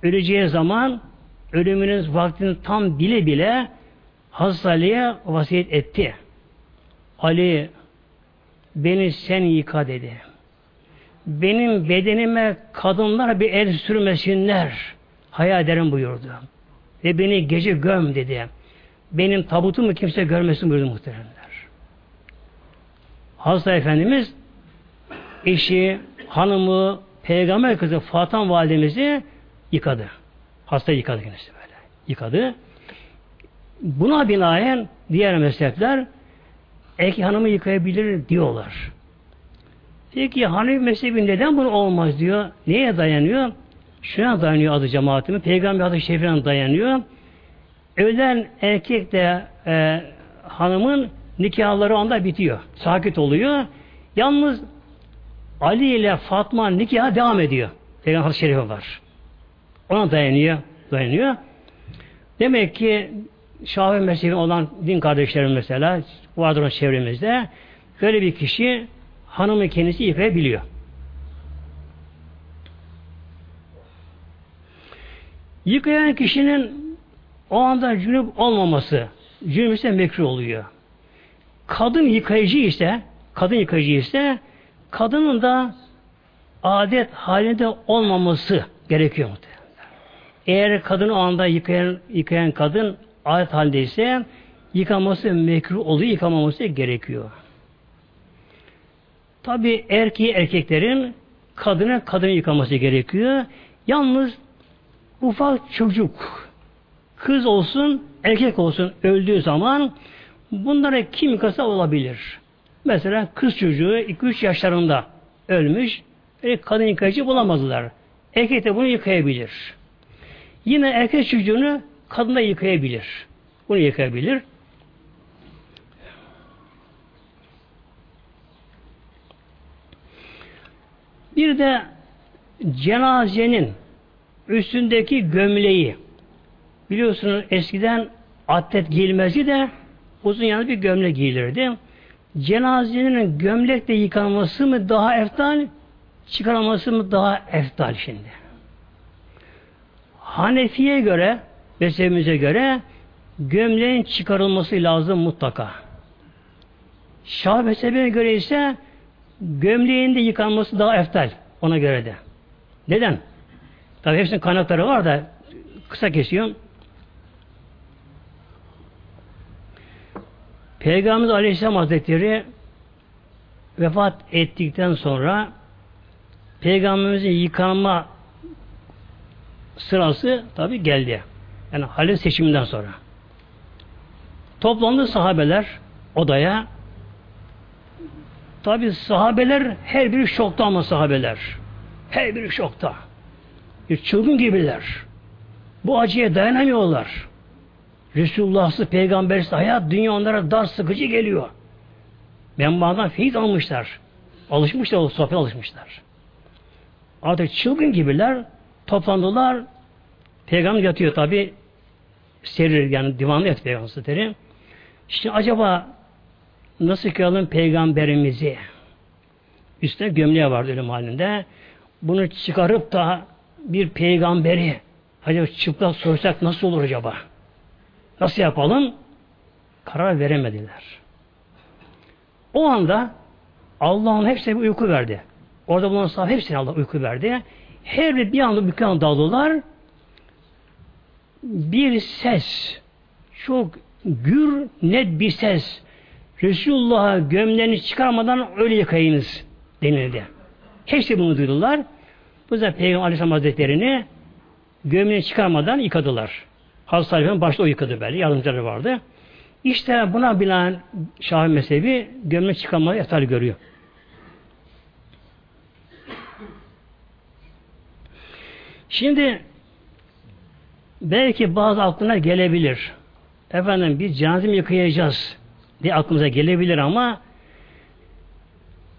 Speaker 1: öleceği zaman ölümünün vaktini tam bile bile Hazreti Ali'ye vasiyet etti. Ali beni sen yıka dedi. Benim bedenime kadınlar bir el sürmesinler. Hayal ederim buyurdu. Ve beni gece göm dedi. Benim tabutumu kimse görmesin buyurdu muhteremler. Hazreti Efendimiz eşi, hanımı, peygamber kızı Fatıma validemizi yıkadı. Hasta yıkadı kendisi böyle. Yıkadı. Buna binaen diğer mezhepler erkek hanımı yıkayabilir diyorlar. Peki Hanefi mezhebi neden bunu olmaz diyor. Neye dayanıyor? Şuna dayanıyor adı cemaatimi. Peygamber adı şerifine dayanıyor. Ölen erkek de e, hanımın nikahları anda bitiyor. Sakit oluyor. Yalnız Ali ile Fatma nikahı devam ediyor. Peygamber hadis şerifi var. Ona dayanıyor. Dayanıyor. Demek ki Şafii mezhebi olan din kardeşlerim mesela vardır çevremizde böyle bir kişi hanımı kendisi yıkayabiliyor. Yıkayan kişinin o anda cünüp olmaması, cünüp ise mekruh oluyor. Kadın yıkayıcı ise, kadın yıkayıcı ise, kadının da adet halinde olmaması gerekiyor muhtemelen. Eğer kadın o anda yıkayan, yıkayan kadın adet haldeyse yıkaması mekruh oluyor, yıkamaması gerekiyor. Tabi erkeği erkeklerin kadına kadını yıkaması gerekiyor. Yalnız ufak çocuk kız olsun erkek olsun öldüğü zaman bunlara kim yıkasa olabilir. Mesela kız çocuğu 2-3 yaşlarında ölmüş ve kadın yıkayıcı bulamazlar. Erkek de bunu yıkayabilir. Yine erkek çocuğunu kadın da yıkayabilir. Bunu yıkayabilir. Bir de cenazenin üstündeki gömleği biliyorsunuz eskiden atlet giyilmezdi de uzun yanı bir gömlek giyilirdi. Cenazenin gömlekle yıkanması mı daha eftal, çıkarılması mı daha eftal şimdi? Hanefi'ye göre, mezhebimize göre gömleğin çıkarılması lazım mutlaka. Şah mezhebine göre ise gömleğin de yıkanması daha eftal ona göre de. Neden? Tabi hepsinin kaynakları var da kısa kesiyorum. Peygamberimiz Aleyhisselam Hazretleri vefat ettikten sonra Peygamberimizin yıkanma sırası tabi geldi. Yani halin seçiminden sonra. Toplandı sahabeler odaya. Tabi sahabeler her biri şokta ama sahabeler. Her biri şokta. Çılgın gibiler. Bu acıya dayanamıyorlar. Resulullah'sı, peygambersiz hayat dünya onlara dar sıkıcı geliyor. Menbaadan feyiz almışlar. Alışmışlar, o sohbet alışmışlar. Artık çılgın gibiler toplandılar. Peygamber yatıyor tabi. Serir yani divanlı yatıyor peygamber siteri. İşte acaba nasıl kıyalım peygamberimizi? Üstüne gömleği vardı ölüm halinde. Bunu çıkarıp da bir peygamberi acaba çıplak sorsak nasıl olur acaba? Nasıl yapalım? Karar veremediler. O anda Allah'ın hepsine bir uyku verdi. Orada bulunan sahabe hepsine Allah uyku verdi. Her bir anda bir kan daldılar. Bir ses çok gür net bir ses Resulullah'a gömleğini çıkarmadan öyle yıkayınız denildi. Hepsi bunu duydular. Bu yüzden Peygamber Aleyhisselam Hazretleri'ni gömleğini çıkarmadan yıkadılar. Hazreti Aleyhisselam başta o yıkadı böyle. Yardımcıları vardı. İşte buna bilen Şahi mezhebi gömlek çıkarmayı yatar görüyor. Şimdi belki bazı aklına gelebilir. Efendim bir cenaze mi yıkayacağız diye aklımıza gelebilir ama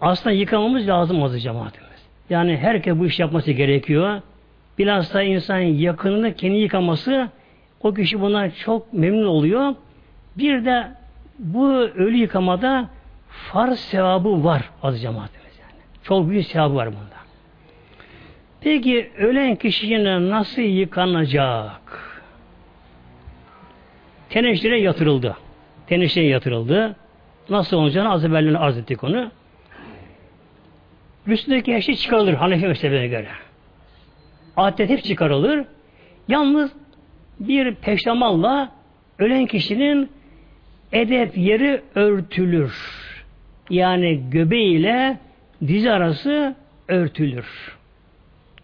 Speaker 1: aslında yıkamamız lazım azı cemaatimiz. Yani herkes bu iş yapması gerekiyor. Bilhassa insan yakınını kendi yıkaması o kişi bundan çok memnun oluyor. Bir de bu ölü yıkamada farz sevabı var az cemaatimiz yani. Çok büyük sevabı var bunda. Peki ölen kişinin nasıl yıkanacak? Teneşire yatırıldı. Teneşire yatırıldı. Nasıl olacağını az evvel arz ettik onu. Üstündeki her şey çıkarılır Hanefi mezhebine göre. Adet hep çıkarılır. Yalnız bir peştemalla ölen kişinin edep yeri örtülür. Yani göbeğiyle diz arası örtülür.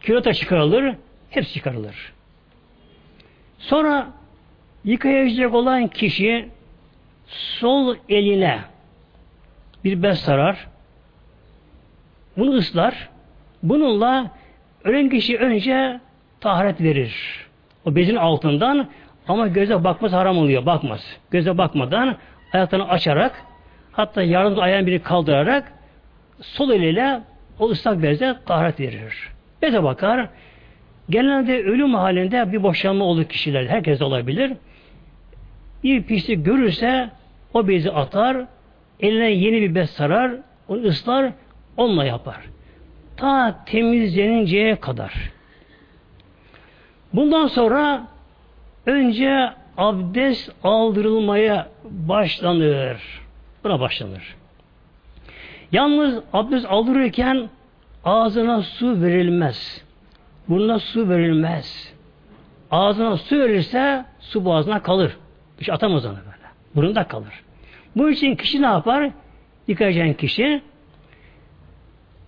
Speaker 1: Kilota çıkarılır, hepsi çıkarılır. Sonra yıkayacak olan kişi sol eline bir bez sarar, bunu ıslar, bununla ölen kişi önce taharet verir. O bezin altından ama göze bakmaz haram oluyor. Bakmaz. Göze bakmadan ayaklarını açarak hatta yardımcı ayağını biri kaldırarak sol eliyle o ıslak bezle taharet verir. Beze bakar. Genelde ölüm halinde bir boşanma olur kişiler. Herkes olabilir. Bir pislik görürse o bezi atar, eline yeni bir bez sarar, onu ıslar, onunla yapar. Ta temizleninceye kadar. Bundan sonra önce abdest aldırılmaya başlanır. Buna başlanır. Yalnız abdest aldırırken ağzına su verilmez. Burnuna su verilmez. Ağzına su verirse su boğazına kalır. Hiç atamaz onu böyle. Burunda kalır. Bu için kişi ne yapar? Yıkayacağın kişi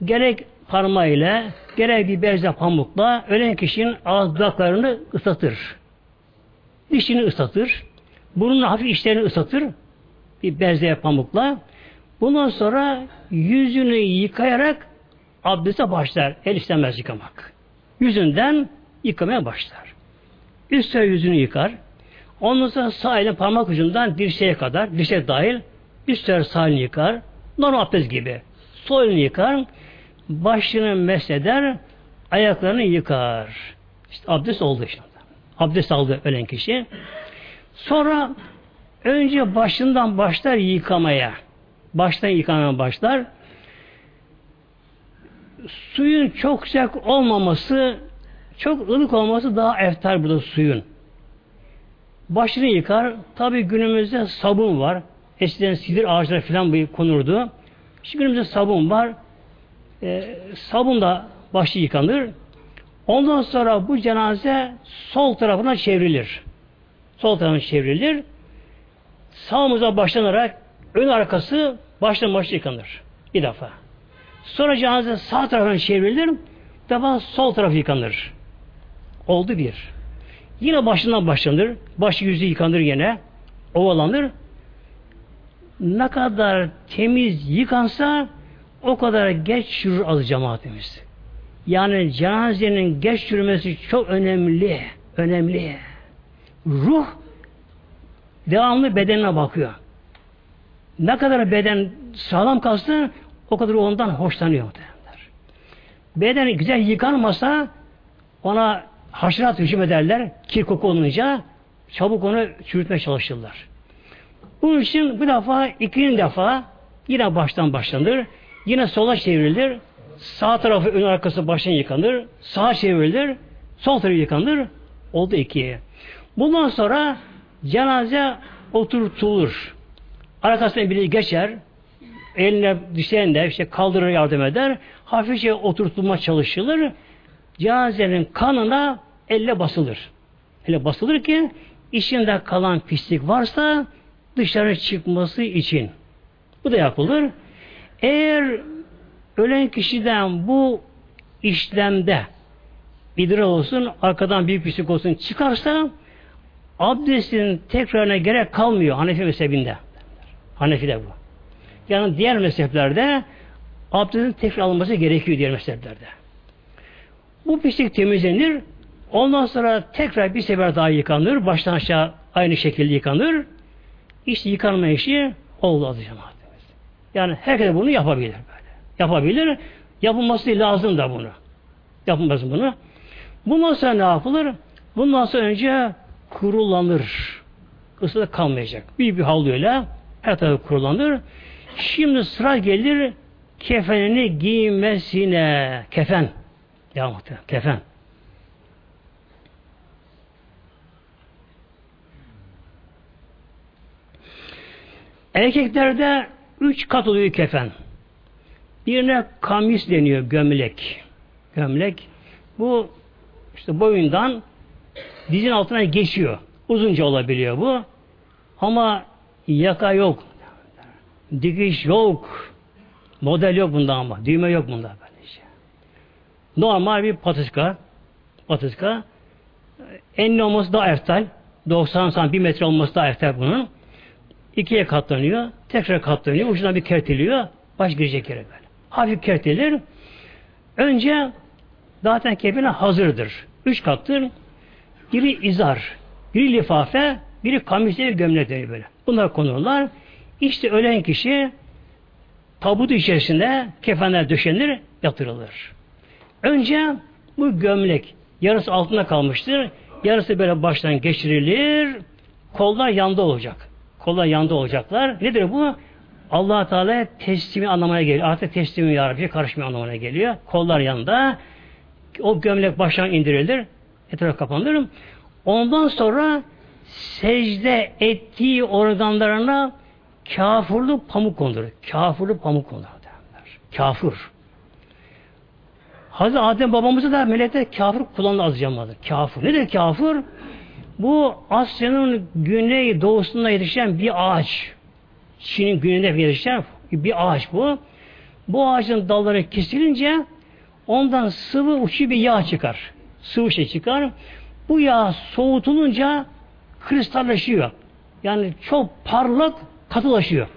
Speaker 1: gerek parmağıyla gerek bir bezle pamukla ölen kişinin ağız dudaklarını ıslatır. Dişini ıslatır. Burnunu hafif içlerini ıslatır. Bir bezle pamukla. Bundan sonra yüzünü yıkayarak abdeste başlar. El istemez yıkamak. Yüzünden yıkamaya başlar. Üstte yüzünü yıkar. Ondan sonra sağ elin parmak ucundan dirseğe kadar, dirsek dahil, üstler sağ elini yıkar. Normal abdest gibi. Sol elini yıkar. Başını mesheder, ayaklarını yıkar. İşte abdest oldu işte. Abdest aldı ölen kişi. Sonra önce başından başlar yıkamaya. Baştan yıkamaya başlar. Suyun çok sıcak olmaması, çok ılık olması daha eftar burada suyun. Başını yıkar. Tabi günümüzde sabun var. Eskiden sidir ağaçları falan konurdu. Şimdi günümüzde sabun var. E, sabun da başı yıkanır. Ondan sonra bu cenaze sol tarafına çevrilir. Sol tarafına çevrilir. Sağımıza başlanarak ön arkası baştan başa yıkanır. Bir defa. Sonra cenaze sağ tarafına çevrilir. Bir defa sol tarafı yıkanır. Oldu bir. Yine başından başlanır. Başı yüzü yıkanır yine. Ovalanır. Ne kadar temiz yıkansa o kadar geç yürür az cemaatimiz. Yani cenazenin geç yürümesi çok önemli. Önemli. Ruh devamlı bedenine bakıyor. Ne kadar beden sağlam kalsın o kadar ondan hoşlanıyor muhtemelenler. Beden güzel yıkanmasa ona haşerat hücum ederler. Kir koku olunca çabuk onu çürütmeye çalışırlar. Bunun için bir defa, ikinci defa yine baştan başlanır. Yine sola çevrilir. Sağ tarafı ön arkası baştan yıkanır. Sağa çevrilir. Sol tarafı yıkanır. Oldu ikiye. Bundan sonra cenaze oturtulur. Arkasından biri geçer. Eline düşen de işte kaldırır yardım eder. Hafifçe oturtulma çalışılır. Cenazenin kanına elle basılır. Elle basılır ki içinde kalan pislik varsa dışarı çıkması için. Bu da yapılır. Eğer ölen kişiden bu işlemde idrar olsun, arkadan büyük pislik olsun çıkarsa abdestin tekrarına gerek kalmıyor Hanefi mezhebinde. Hanefi'de bu. Yani diğer mezheplerde abdestin tekrar alınması gerekiyor diğer mezheplerde. Bu pislik temizlenir. Ondan sonra tekrar bir sefer daha yıkanır. Baştan aşağı aynı şekilde yıkanır. İşte yıkanma işi oldu adı cemaatimiz. Yani herkes bunu yapabilir böyle. Yapabilir. Yapılması lazım da bunu. Yapılması bunu. Bundan sonra ne yapılır? Bundan sonra önce kurulanır. Isıda kalmayacak. Bir bir havluyla her tarafı kurulanır. Şimdi sıra gelir kefenini giymesine. Kefen. Ya. Kefen. Erkeklerde üç kat oluyor kefen. Birine kamis deniyor gömlek. Gömlek. Bu işte boyundan dizin altına geçiyor. Uzunca olabiliyor bu. Ama yaka yok. Dikiş yok. Model yok bunda ama. Düğme yok bunda. Böylece. Normal bir patiska. Patiska. Enli olması daha eftal. 90 santim 1 metre olması daha eftal bunun. İkiye katlanıyor. Tekrar katlanıyor. Ucuna bir kertiliyor. Baş girecek yere böyle. Hafif kertilir. Önce zaten kefine hazırdır. Üç kattır. Biri izar, biri lifafe, biri kamis ve gömlek böyle. Bunlar konurlar. İşte ölen kişi tabut içerisinde kefenler döşenir, yatırılır. Önce bu gömlek yarısı altında kalmıştır. Yarısı böyle baştan geçirilir. Kollar yanda olacak. Kollar yanda olacaklar. Nedir bu? allah Teala teslimi anlamaya geliyor. Artık teslimi yarabbi karışmıyor anlamına geliyor. Kollar yanında. O gömlek baştan indirilir. Etraf kapanır. Ondan sonra secde ettiği organlarına kafurlu pamuk kondur. Kafurlu pamuk kondur. Kafur. Hazreti Adem babamızı da melekler kafir kullandı az cemaatı. Kafir. Nedir kafir? Bu Asya'nın güney doğusunda yetişen bir ağaç. Çin'in güneyinde yetişen bir ağaç bu. Bu ağacın dalları kesilince ondan sıvı uçu bir yağ çıkar. Sıvı şey çıkar. Bu yağ soğutulunca kristalleşiyor. Yani çok parlak katılaşıyor.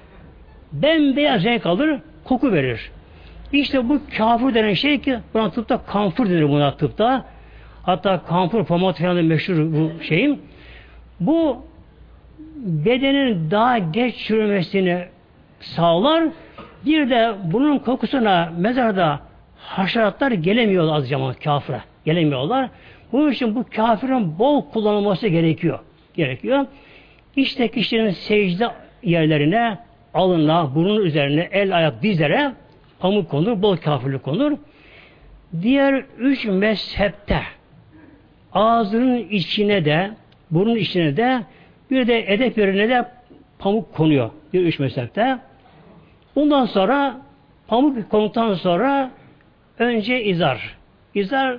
Speaker 1: Bembeyaz renk alır, koku verir. İşte bu kafur denen şey ki buna tıpta kamfur denir buna tıpta. Hatta kamfur pamat falan meşhur bu şeyin. Bu bedenin daha geç çürümesini sağlar. Bir de bunun kokusuna mezarda haşeratlar gelemiyor az zaman kafire. Gelemiyorlar. Bu için bu kafirin bol kullanılması gerekiyor. Gerekiyor. İşte kişinin secde yerlerine alınla, burun üzerine, el, ayak, dizlere pamuk konur, bol kafirlik konur. Diğer üç mezhepte ağzının içine de, burun içine de bir de edep yerine de pamuk konuyor. Bir üç mezhepte. Ondan sonra pamuk konuktan sonra önce izar. İzar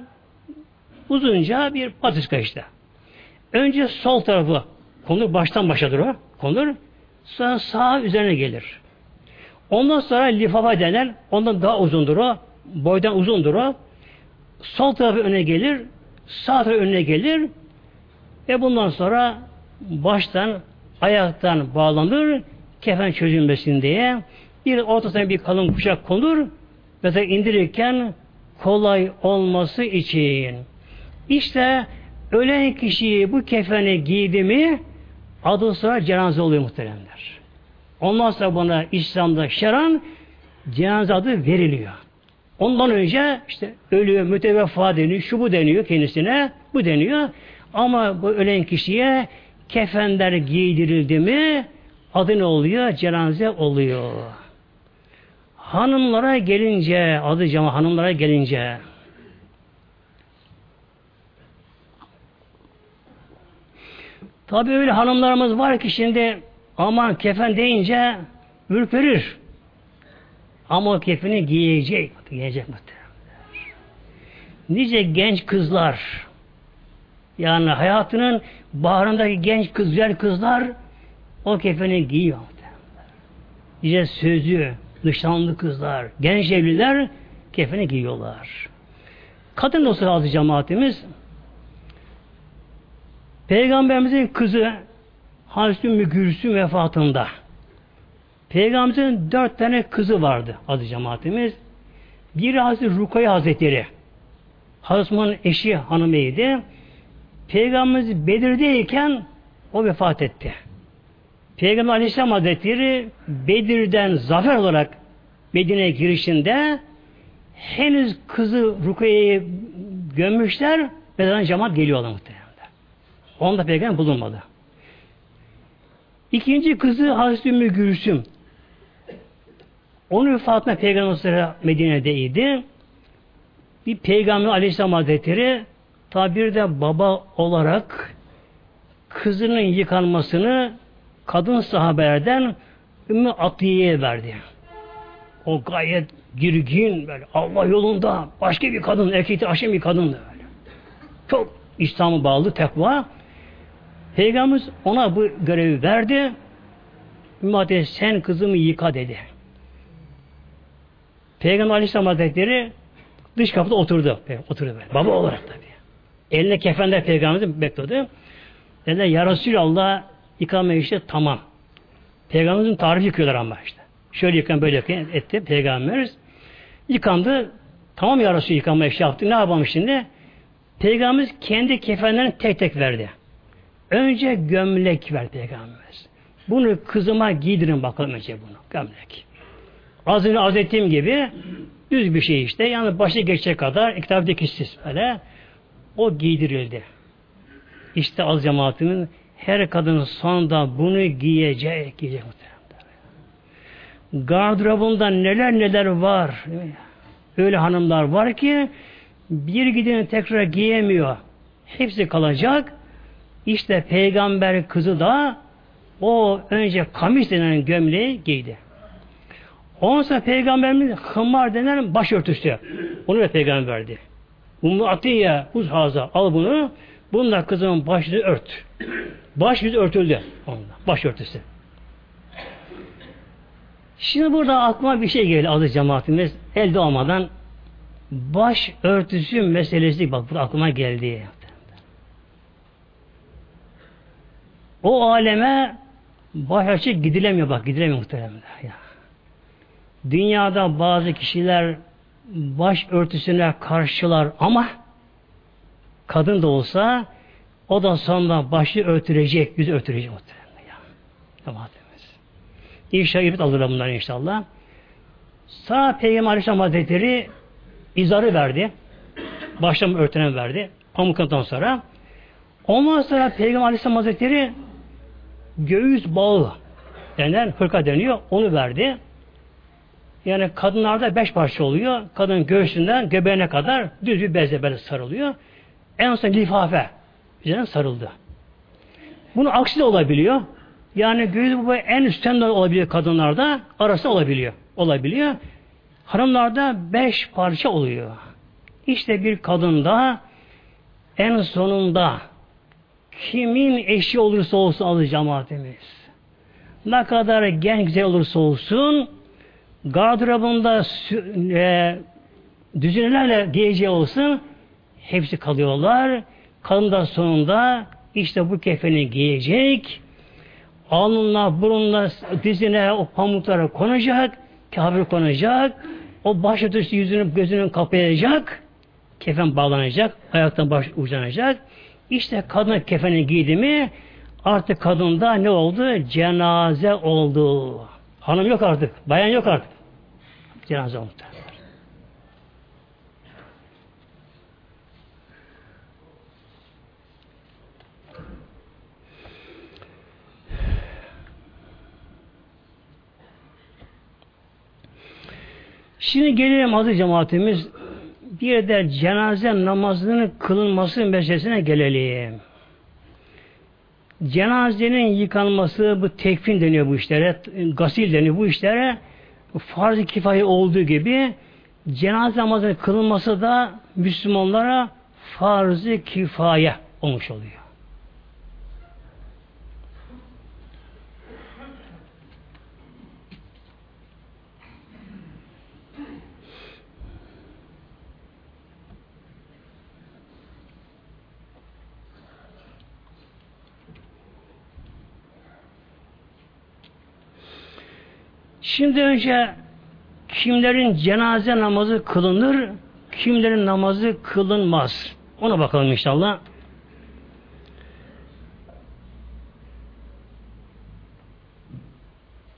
Speaker 1: uzunca bir patiska işte. Önce sol tarafı konur, baştan başadır o, konur. Sonra sağ üzerine gelir. Ondan sonra lifafa denen, ondan daha uzundur o, boydan uzundur o. Sol tarafı öne gelir, sağ önüne gelir ve bundan sonra baştan, ayaktan bağlanır, kefen çözülmesin diye bir ortasına bir kalın kuşak konur ve indirirken kolay olması için. İşte ölen kişiyi bu kefeni giydi mi adı sonra cenaze oluyor muhteremler. Ondan sonra buna İslam'da şeran cenaze adı veriliyor. Ondan önce işte ölüyor, müteveffa deniyor, şu bu deniyor kendisine, bu deniyor. Ama bu ölen kişiye kefenler giydirildi mi adı ne oluyor? Cenaze oluyor. Hanımlara gelince, adı cama hanımlara gelince tabi öyle hanımlarımız var ki şimdi aman kefen deyince ürperir. Ama o kefeni giyecek. Giyecek muhtemelen. Nice genç kızlar yani hayatının baharındaki genç kız, güzel kızlar o kefeni giyiyor. Nice sözü, nişanlı kızlar, genç evliler kefeni giyiyorlar. Kadın dostu azı cemaatimiz Peygamberimizin kızı Hazreti Ümmü Gülsüm vefatında Peygamberimizin dört tane kızı vardı adı cemaatimiz. Biri Hazreti Rukaya Hazretleri. Hazreti eşi hanımıydı. Peygamberimiz Bedir'deyken o vefat etti. Peygamber Aleyhisselam Hazretleri Bedir'den zafer olarak Medine'ye girişinde henüz kızı Rukiye'yi gömmüşler ve cemaat geliyorlar muhtemelen. Onda peygamber bulunmadı. İkinci kızı Hazreti Ümmü Gülsüm. Onun vefatına Peygamber Medine'deydi. Bir Peygamber Aleyhisselam Hazretleri tabi de baba olarak kızının yıkanmasını kadın sahabelerden Ümmü Atiye'ye verdi. O gayet girgin, böyle Allah yolunda başka bir kadın, erkekte aşım bir kadın böyle. Çok İslam'a bağlı tekva. Peygamberimiz ona bu görevi verdi. Ümmü Atiye sen kızımı yıka dedi. Peygamber Aleyhisselam Hazretleri dış kapıda oturdu. Oturdu böyle. Baba olarak tabi. Eline kefenler peygamberimizin bekledi. Dediler ya Resulallah yıkama işte tamam. Peygamberimizin tarifi yıkıyorlar ama işte. Şöyle yıkan böyle yıkan etti peygamberimiz. Yıkandı. Tamam ya Resulallah yıkama işi yaptı. Ne yapalım şimdi? Peygamberimiz kendi kefenlerini tek tek verdi. Önce gömlek verdi peygamberimiz. Bunu kızıma giydirin bakalım önce bunu. Gömlek. Az önce az ettiğim gibi düz bir şey işte. Yani başı geçecek kadar kitap dikişsiz böyle. O giydirildi. İşte az cemaatinin her kadın sonunda bunu giyecek, giyecek Gardırobunda neler neler var. Öyle hanımlar var ki bir gideni tekrar giyemiyor. Hepsi kalacak. İşte peygamber kızı da o önce kamis denen gömleği giydi. Ondan sonra peygamberimiz hımar denen başörtüsü. Onu da peygamber verdi. Ummu Atiye uzhaza al bunu. Bununla kızımın başını ört. Baş yüzü örtüldü. Onunla. Başörtüsü. Şimdi burada aklıma bir şey geldi adı cemaatimiz. Elde olmadan baş örtüsü meselesi bak burada aklıma geldi. O aleme baş gidilemiyor bak gidilemiyor muhtemelen. Ya. Dünyada bazı kişiler baş örtüsüne karşılar ama kadın da olsa o da sonra başı örtülecek, yüzü örtülecek muhtemelen. İnşallah ibret alırlar bunlar inşallah. Sağ Peygamber Aleyhisselam Hazretleri izarı verdi. Baştan örtünen verdi. Pamuktan sonra. Ondan sonra Peygamber Aleyhisselam Hazretleri göğüs bağı denen hırka deniyor. Onu verdi. Yani kadınlarda beş parça oluyor. Kadın göğsünden göbeğine kadar düz bir bezle böyle sarılıyor. En son lifafe üzerine sarıldı. Bunu aksi de olabiliyor. Yani göğüs bu en üstten de olabiliyor kadınlarda. Arası olabiliyor. Olabiliyor. Hanımlarda beş parça oluyor. İşte bir kadında en sonunda kimin eşi olursa olsun alı cemaatimiz. Ne kadar genç güzel olursa olsun gardırobunda e, düzenelerle giyeceği olsun hepsi kalıyorlar. Kadın da sonunda işte bu kefeni giyecek. Alnına, burnuna, dizine o pamuklara konacak. Kafir konacak. O başörtüsü yüzünü, gözünü kapayacak. Kefen bağlanacak. Ayaktan baş uzanacak. İşte kadın kefeni giydi mi artık kadında ne oldu? Cenaze oldu. Hanım yok artık. Bayan yok artık. Cenaze oldu. Şimdi gelelim adı cemaatimiz bir de cenaze namazının kılınması meselesine gelelim. Cenazenin yıkanması, bu tekfin deniyor bu işlere, gasil deniyor bu işlere, farz-ı kifaye olduğu gibi cenaze namazının kılınması da Müslümanlara farz-ı kifaye olmuş oluyor. Şimdi önce kimlerin cenaze namazı kılınır, kimlerin namazı kılınmaz. Ona bakalım inşallah.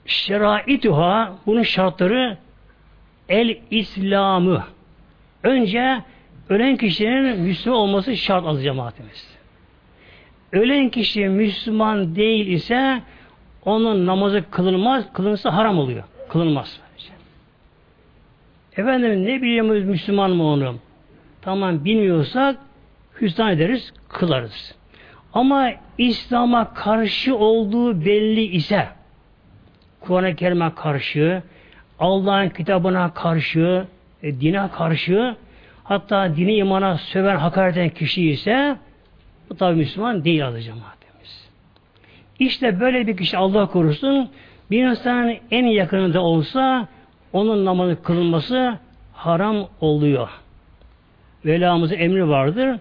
Speaker 1: Şeraituha bunun şartları el İslamı. Önce ölen kişinin Müslüman olması şart az cemaatimiz. Ölen kişi Müslüman değil ise onun namazı kılınmaz, kılınsa haram oluyor. Kılınmaz. Efendim ne biliyoruz Müslüman mı onu? Tamam bilmiyorsak hüsran ederiz, kılarız. Ama İslam'a karşı olduğu belli ise Kur'an-ı Kerim'e karşı, Allah'ın kitabına karşı, e, dine karşı, hatta dini imana söven, hakaret eden kişi ise bu tabi Müslüman değil adı cemaatimiz. İşte böyle bir kişi Allah korusun bir insanın en yakınında olsa onun namazı kılınması haram oluyor. Velamızın emri vardır.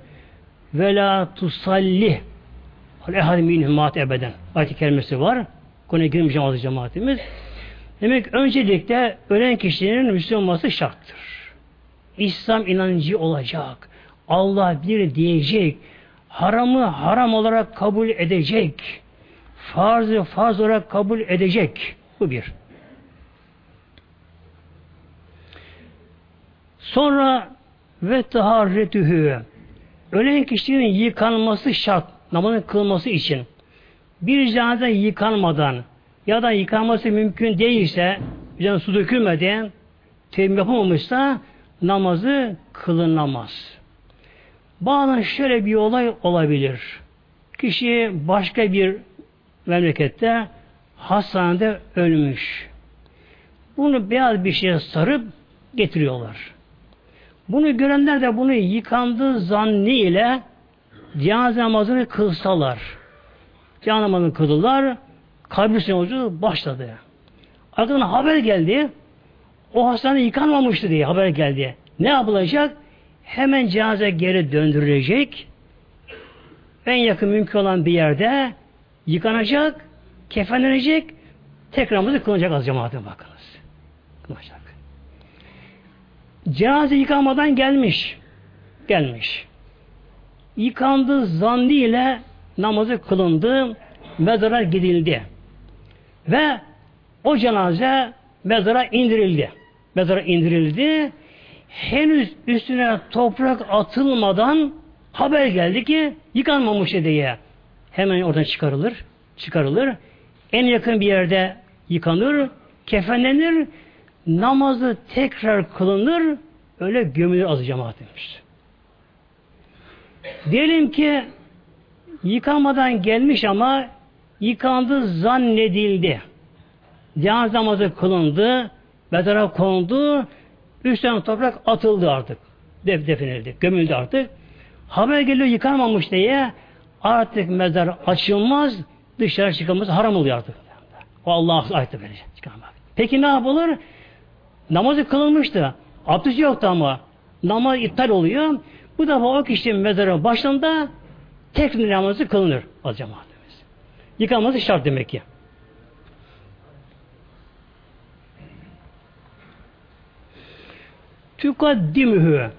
Speaker 1: Vela tusalli ehad minhumat ebeden. Ayet-i kerimesi var. Konuya girmeyeceğim azı cemaatimiz. Demek öncelikle ölen kişinin Müslüman olması şarttır. İslam inancı olacak. Allah bir diyecek. Haramı haram olarak kabul edecek farzı farz olarak kabul edecek. Bu bir. Sonra ve taharretühü ölen kişinin yıkanması şart. Namazın kılması için. Bir cenaze yıkanmadan ya da yıkanması mümkün değilse üzerine su dökülmeden teyemmüm yapamamışsa namazı kılınamaz. Bazen şöyle bir olay olabilir. Kişi başka bir memlekette hastanede ölmüş. Bunu beyaz bir şeye sarıp getiriyorlar. Bunu görenler de bunu yıkandığı zannıyla cenaze namazını kılsalar. Cenaze namazını kıldılar. Kabir yolculuğu başladı. Arkadan haber geldi. O hastane yıkanmamıştı diye haber geldi. Ne yapılacak? Hemen cenaze geri döndürülecek. En yakın mümkün olan bir yerde yıkanacak, kefenlenecek, tekrar kılınacak az cemaatin bakınız. Kılınacak. Cenaze yıkanmadan gelmiş. Gelmiş. Yıkandı zandı ile namazı kılındı, mezara gidildi. Ve o cenaze mezara indirildi. Mezara indirildi. Henüz üstüne toprak atılmadan haber geldi ki yıkanmamış diye hemen oradan çıkarılır. Çıkarılır. En yakın bir yerde yıkanır, kefenlenir, namazı tekrar kılınır, öyle gömülür az cemaat demiş. Diyelim ki yıkamadan gelmiş ama yıkandı zannedildi. Cenaze namazı kılındı, bedara kondu, üstten toprak atıldı artık. Def defnedildi, gömüldü artık. Haber geliyor yıkanmamış diye artık mezar açılmaz, dışarı çıkamaz, haram oluyor artık. O Allah'a ayette verecek. Çıkamaz. Peki ne yapılır? Namazı kılınmıştı. Abdest yoktu ama. Namaz iptal oluyor. Bu defa o kişinin mezarı başında tek namazı kılınır o cemaatimiz. Yıkanması şart demek ki. Tükaddimühü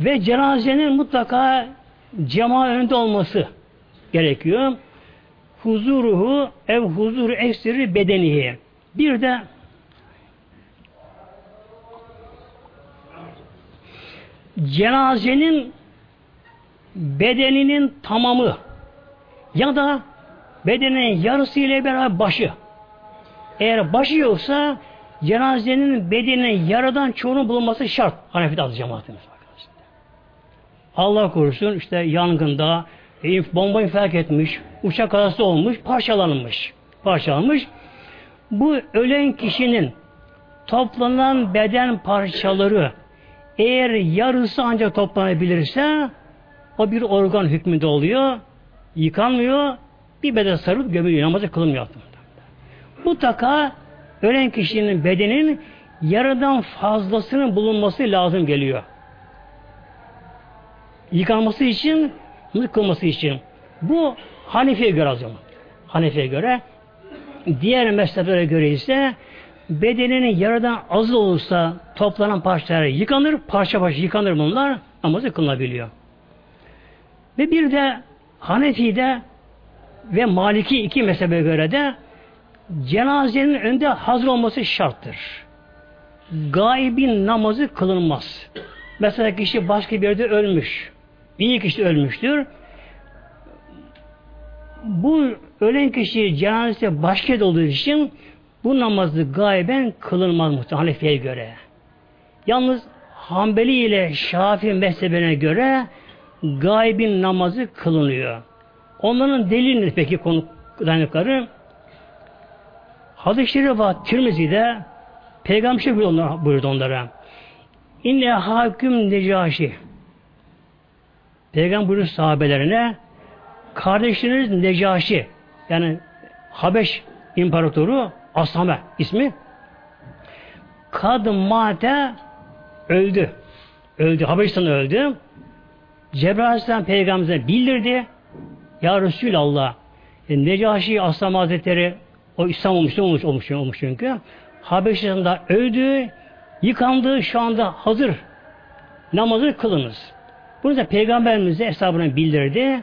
Speaker 1: ve cenazenin mutlaka cema önünde olması gerekiyor. Huzuruhu ev huzuru eksiri bedenihi. Bir de cenazenin bedeninin tamamı ya da bedenin yarısı ile beraber başı. Eğer başı yoksa cenazenin bedeninin yaradan çoğunun bulunması şart. Hanefi adı cemaatimiz. Allah korusun işte yangında e, bomba infilak etmiş, uçak kazası olmuş, parçalanmış. Parçalanmış. Bu ölen kişinin toplanan beden parçaları eğer yarısı ancak toplanabilirse o bir organ hükmünde oluyor. Yıkanmıyor. Bir beden sarılıp gömülüyor. Namazı kılınmıyor. Mutlaka ölen kişinin bedenin yarıdan fazlasının bulunması lazım geliyor. Yıkanması için, kılması için. Bu Hanefi'ye göre zaman. Hanefi'ye göre. Diğer mezheplere göre ise bedeninin yarıdan az olursa toplanan parçalar yıkanır, parça parça yıkanır bunlar, namazı kılınabiliyor. Ve bir de Hanefi'de ve Maliki iki mezhebe göre de cenazenin önünde hazır olması şarttır. Gaibin namazı kılınmaz. Mesela kişi başka bir yerde ölmüş. İyi kişi ölmüştür. Bu ölen kişi cenazesi başka olduğu için bu namazı gayben kılınmaz muhtemelen Hanefi'ye göre. Yalnız Hanbeli ile Şafii mezhebine göre gaybin namazı kılınıyor. Onların delili peki konu yukarı? Hadis-i Şerif var Tirmizi'de Peygamber şey buyurdu onlara. İnne hakim necaşi Peygamber buyurdu sahabelerine kardeşleriniz Necaşi yani Habeş İmparatoru Asame ismi kad mate öldü. Öldü. Habeşistan öldü. Cebrail peygamberimize bildirdi. Ya Resulallah e, Necaşi Aslam Hazretleri o İslam olmuş, olmuş, olmuş, olmuş çünkü. Habeşistan'da öldü, yıkandı, şu anda hazır. Namazı kılınız. Bunu da Peygamberimize hesabına bildirdi.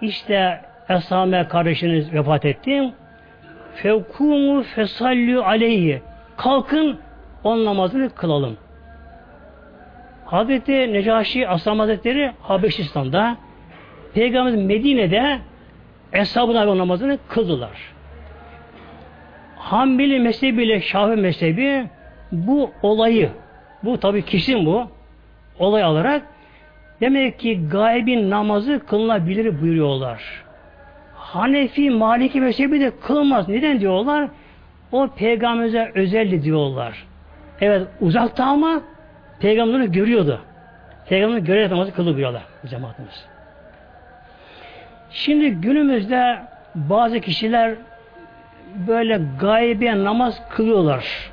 Speaker 1: İşte Esame kardeşiniz vefat etti. Fevkumu fesallü aleyhi. Kalkın on namazını kılalım. Hazreti Necaşi Aslam Hazretleri Habeşistan'da Peygamberimiz Medine'de Eshab-ı namazını kıldılar. Hanbeli mezhebiyle Şafi mezhebi bu olayı, bu tabi kesin bu, olay alarak demek ki gaybin namazı kılınabilir buyuruyorlar. Hanefi, Maliki mezhebi de kılmaz. Neden diyorlar? O peygamberimize özeldi diyorlar. Evet uzakta ama peygamberi görüyordu. Peygamberi görerek namazı kılıyorlar cemaatimiz. Şimdi günümüzde bazı kişiler böyle gaybe namaz kılıyorlar.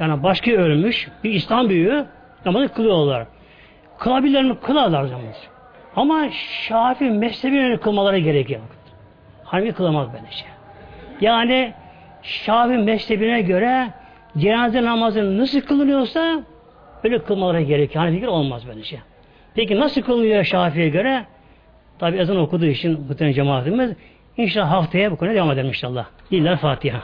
Speaker 1: Yani başka ölmüş bir İslam büyüğü namazı kılıyorlar. Kılabilirlerini kılarlar canımız. Ama Şafi mezhebine kılmaları gerekiyor. Hangi kılamaz böyle şey. Yani Şafi mezhebine göre cenaze namazını nasıl kılınıyorsa öyle kılmaları gerekiyor. Hani fikir olmaz böyle şey. Peki nasıl kılınıyor Şafi'ye göre? Tabi ezan okuduğu için bütün cemaatimiz inşallah haftaya bu konuya devam edelim inşallah. Lillahi Fatiha.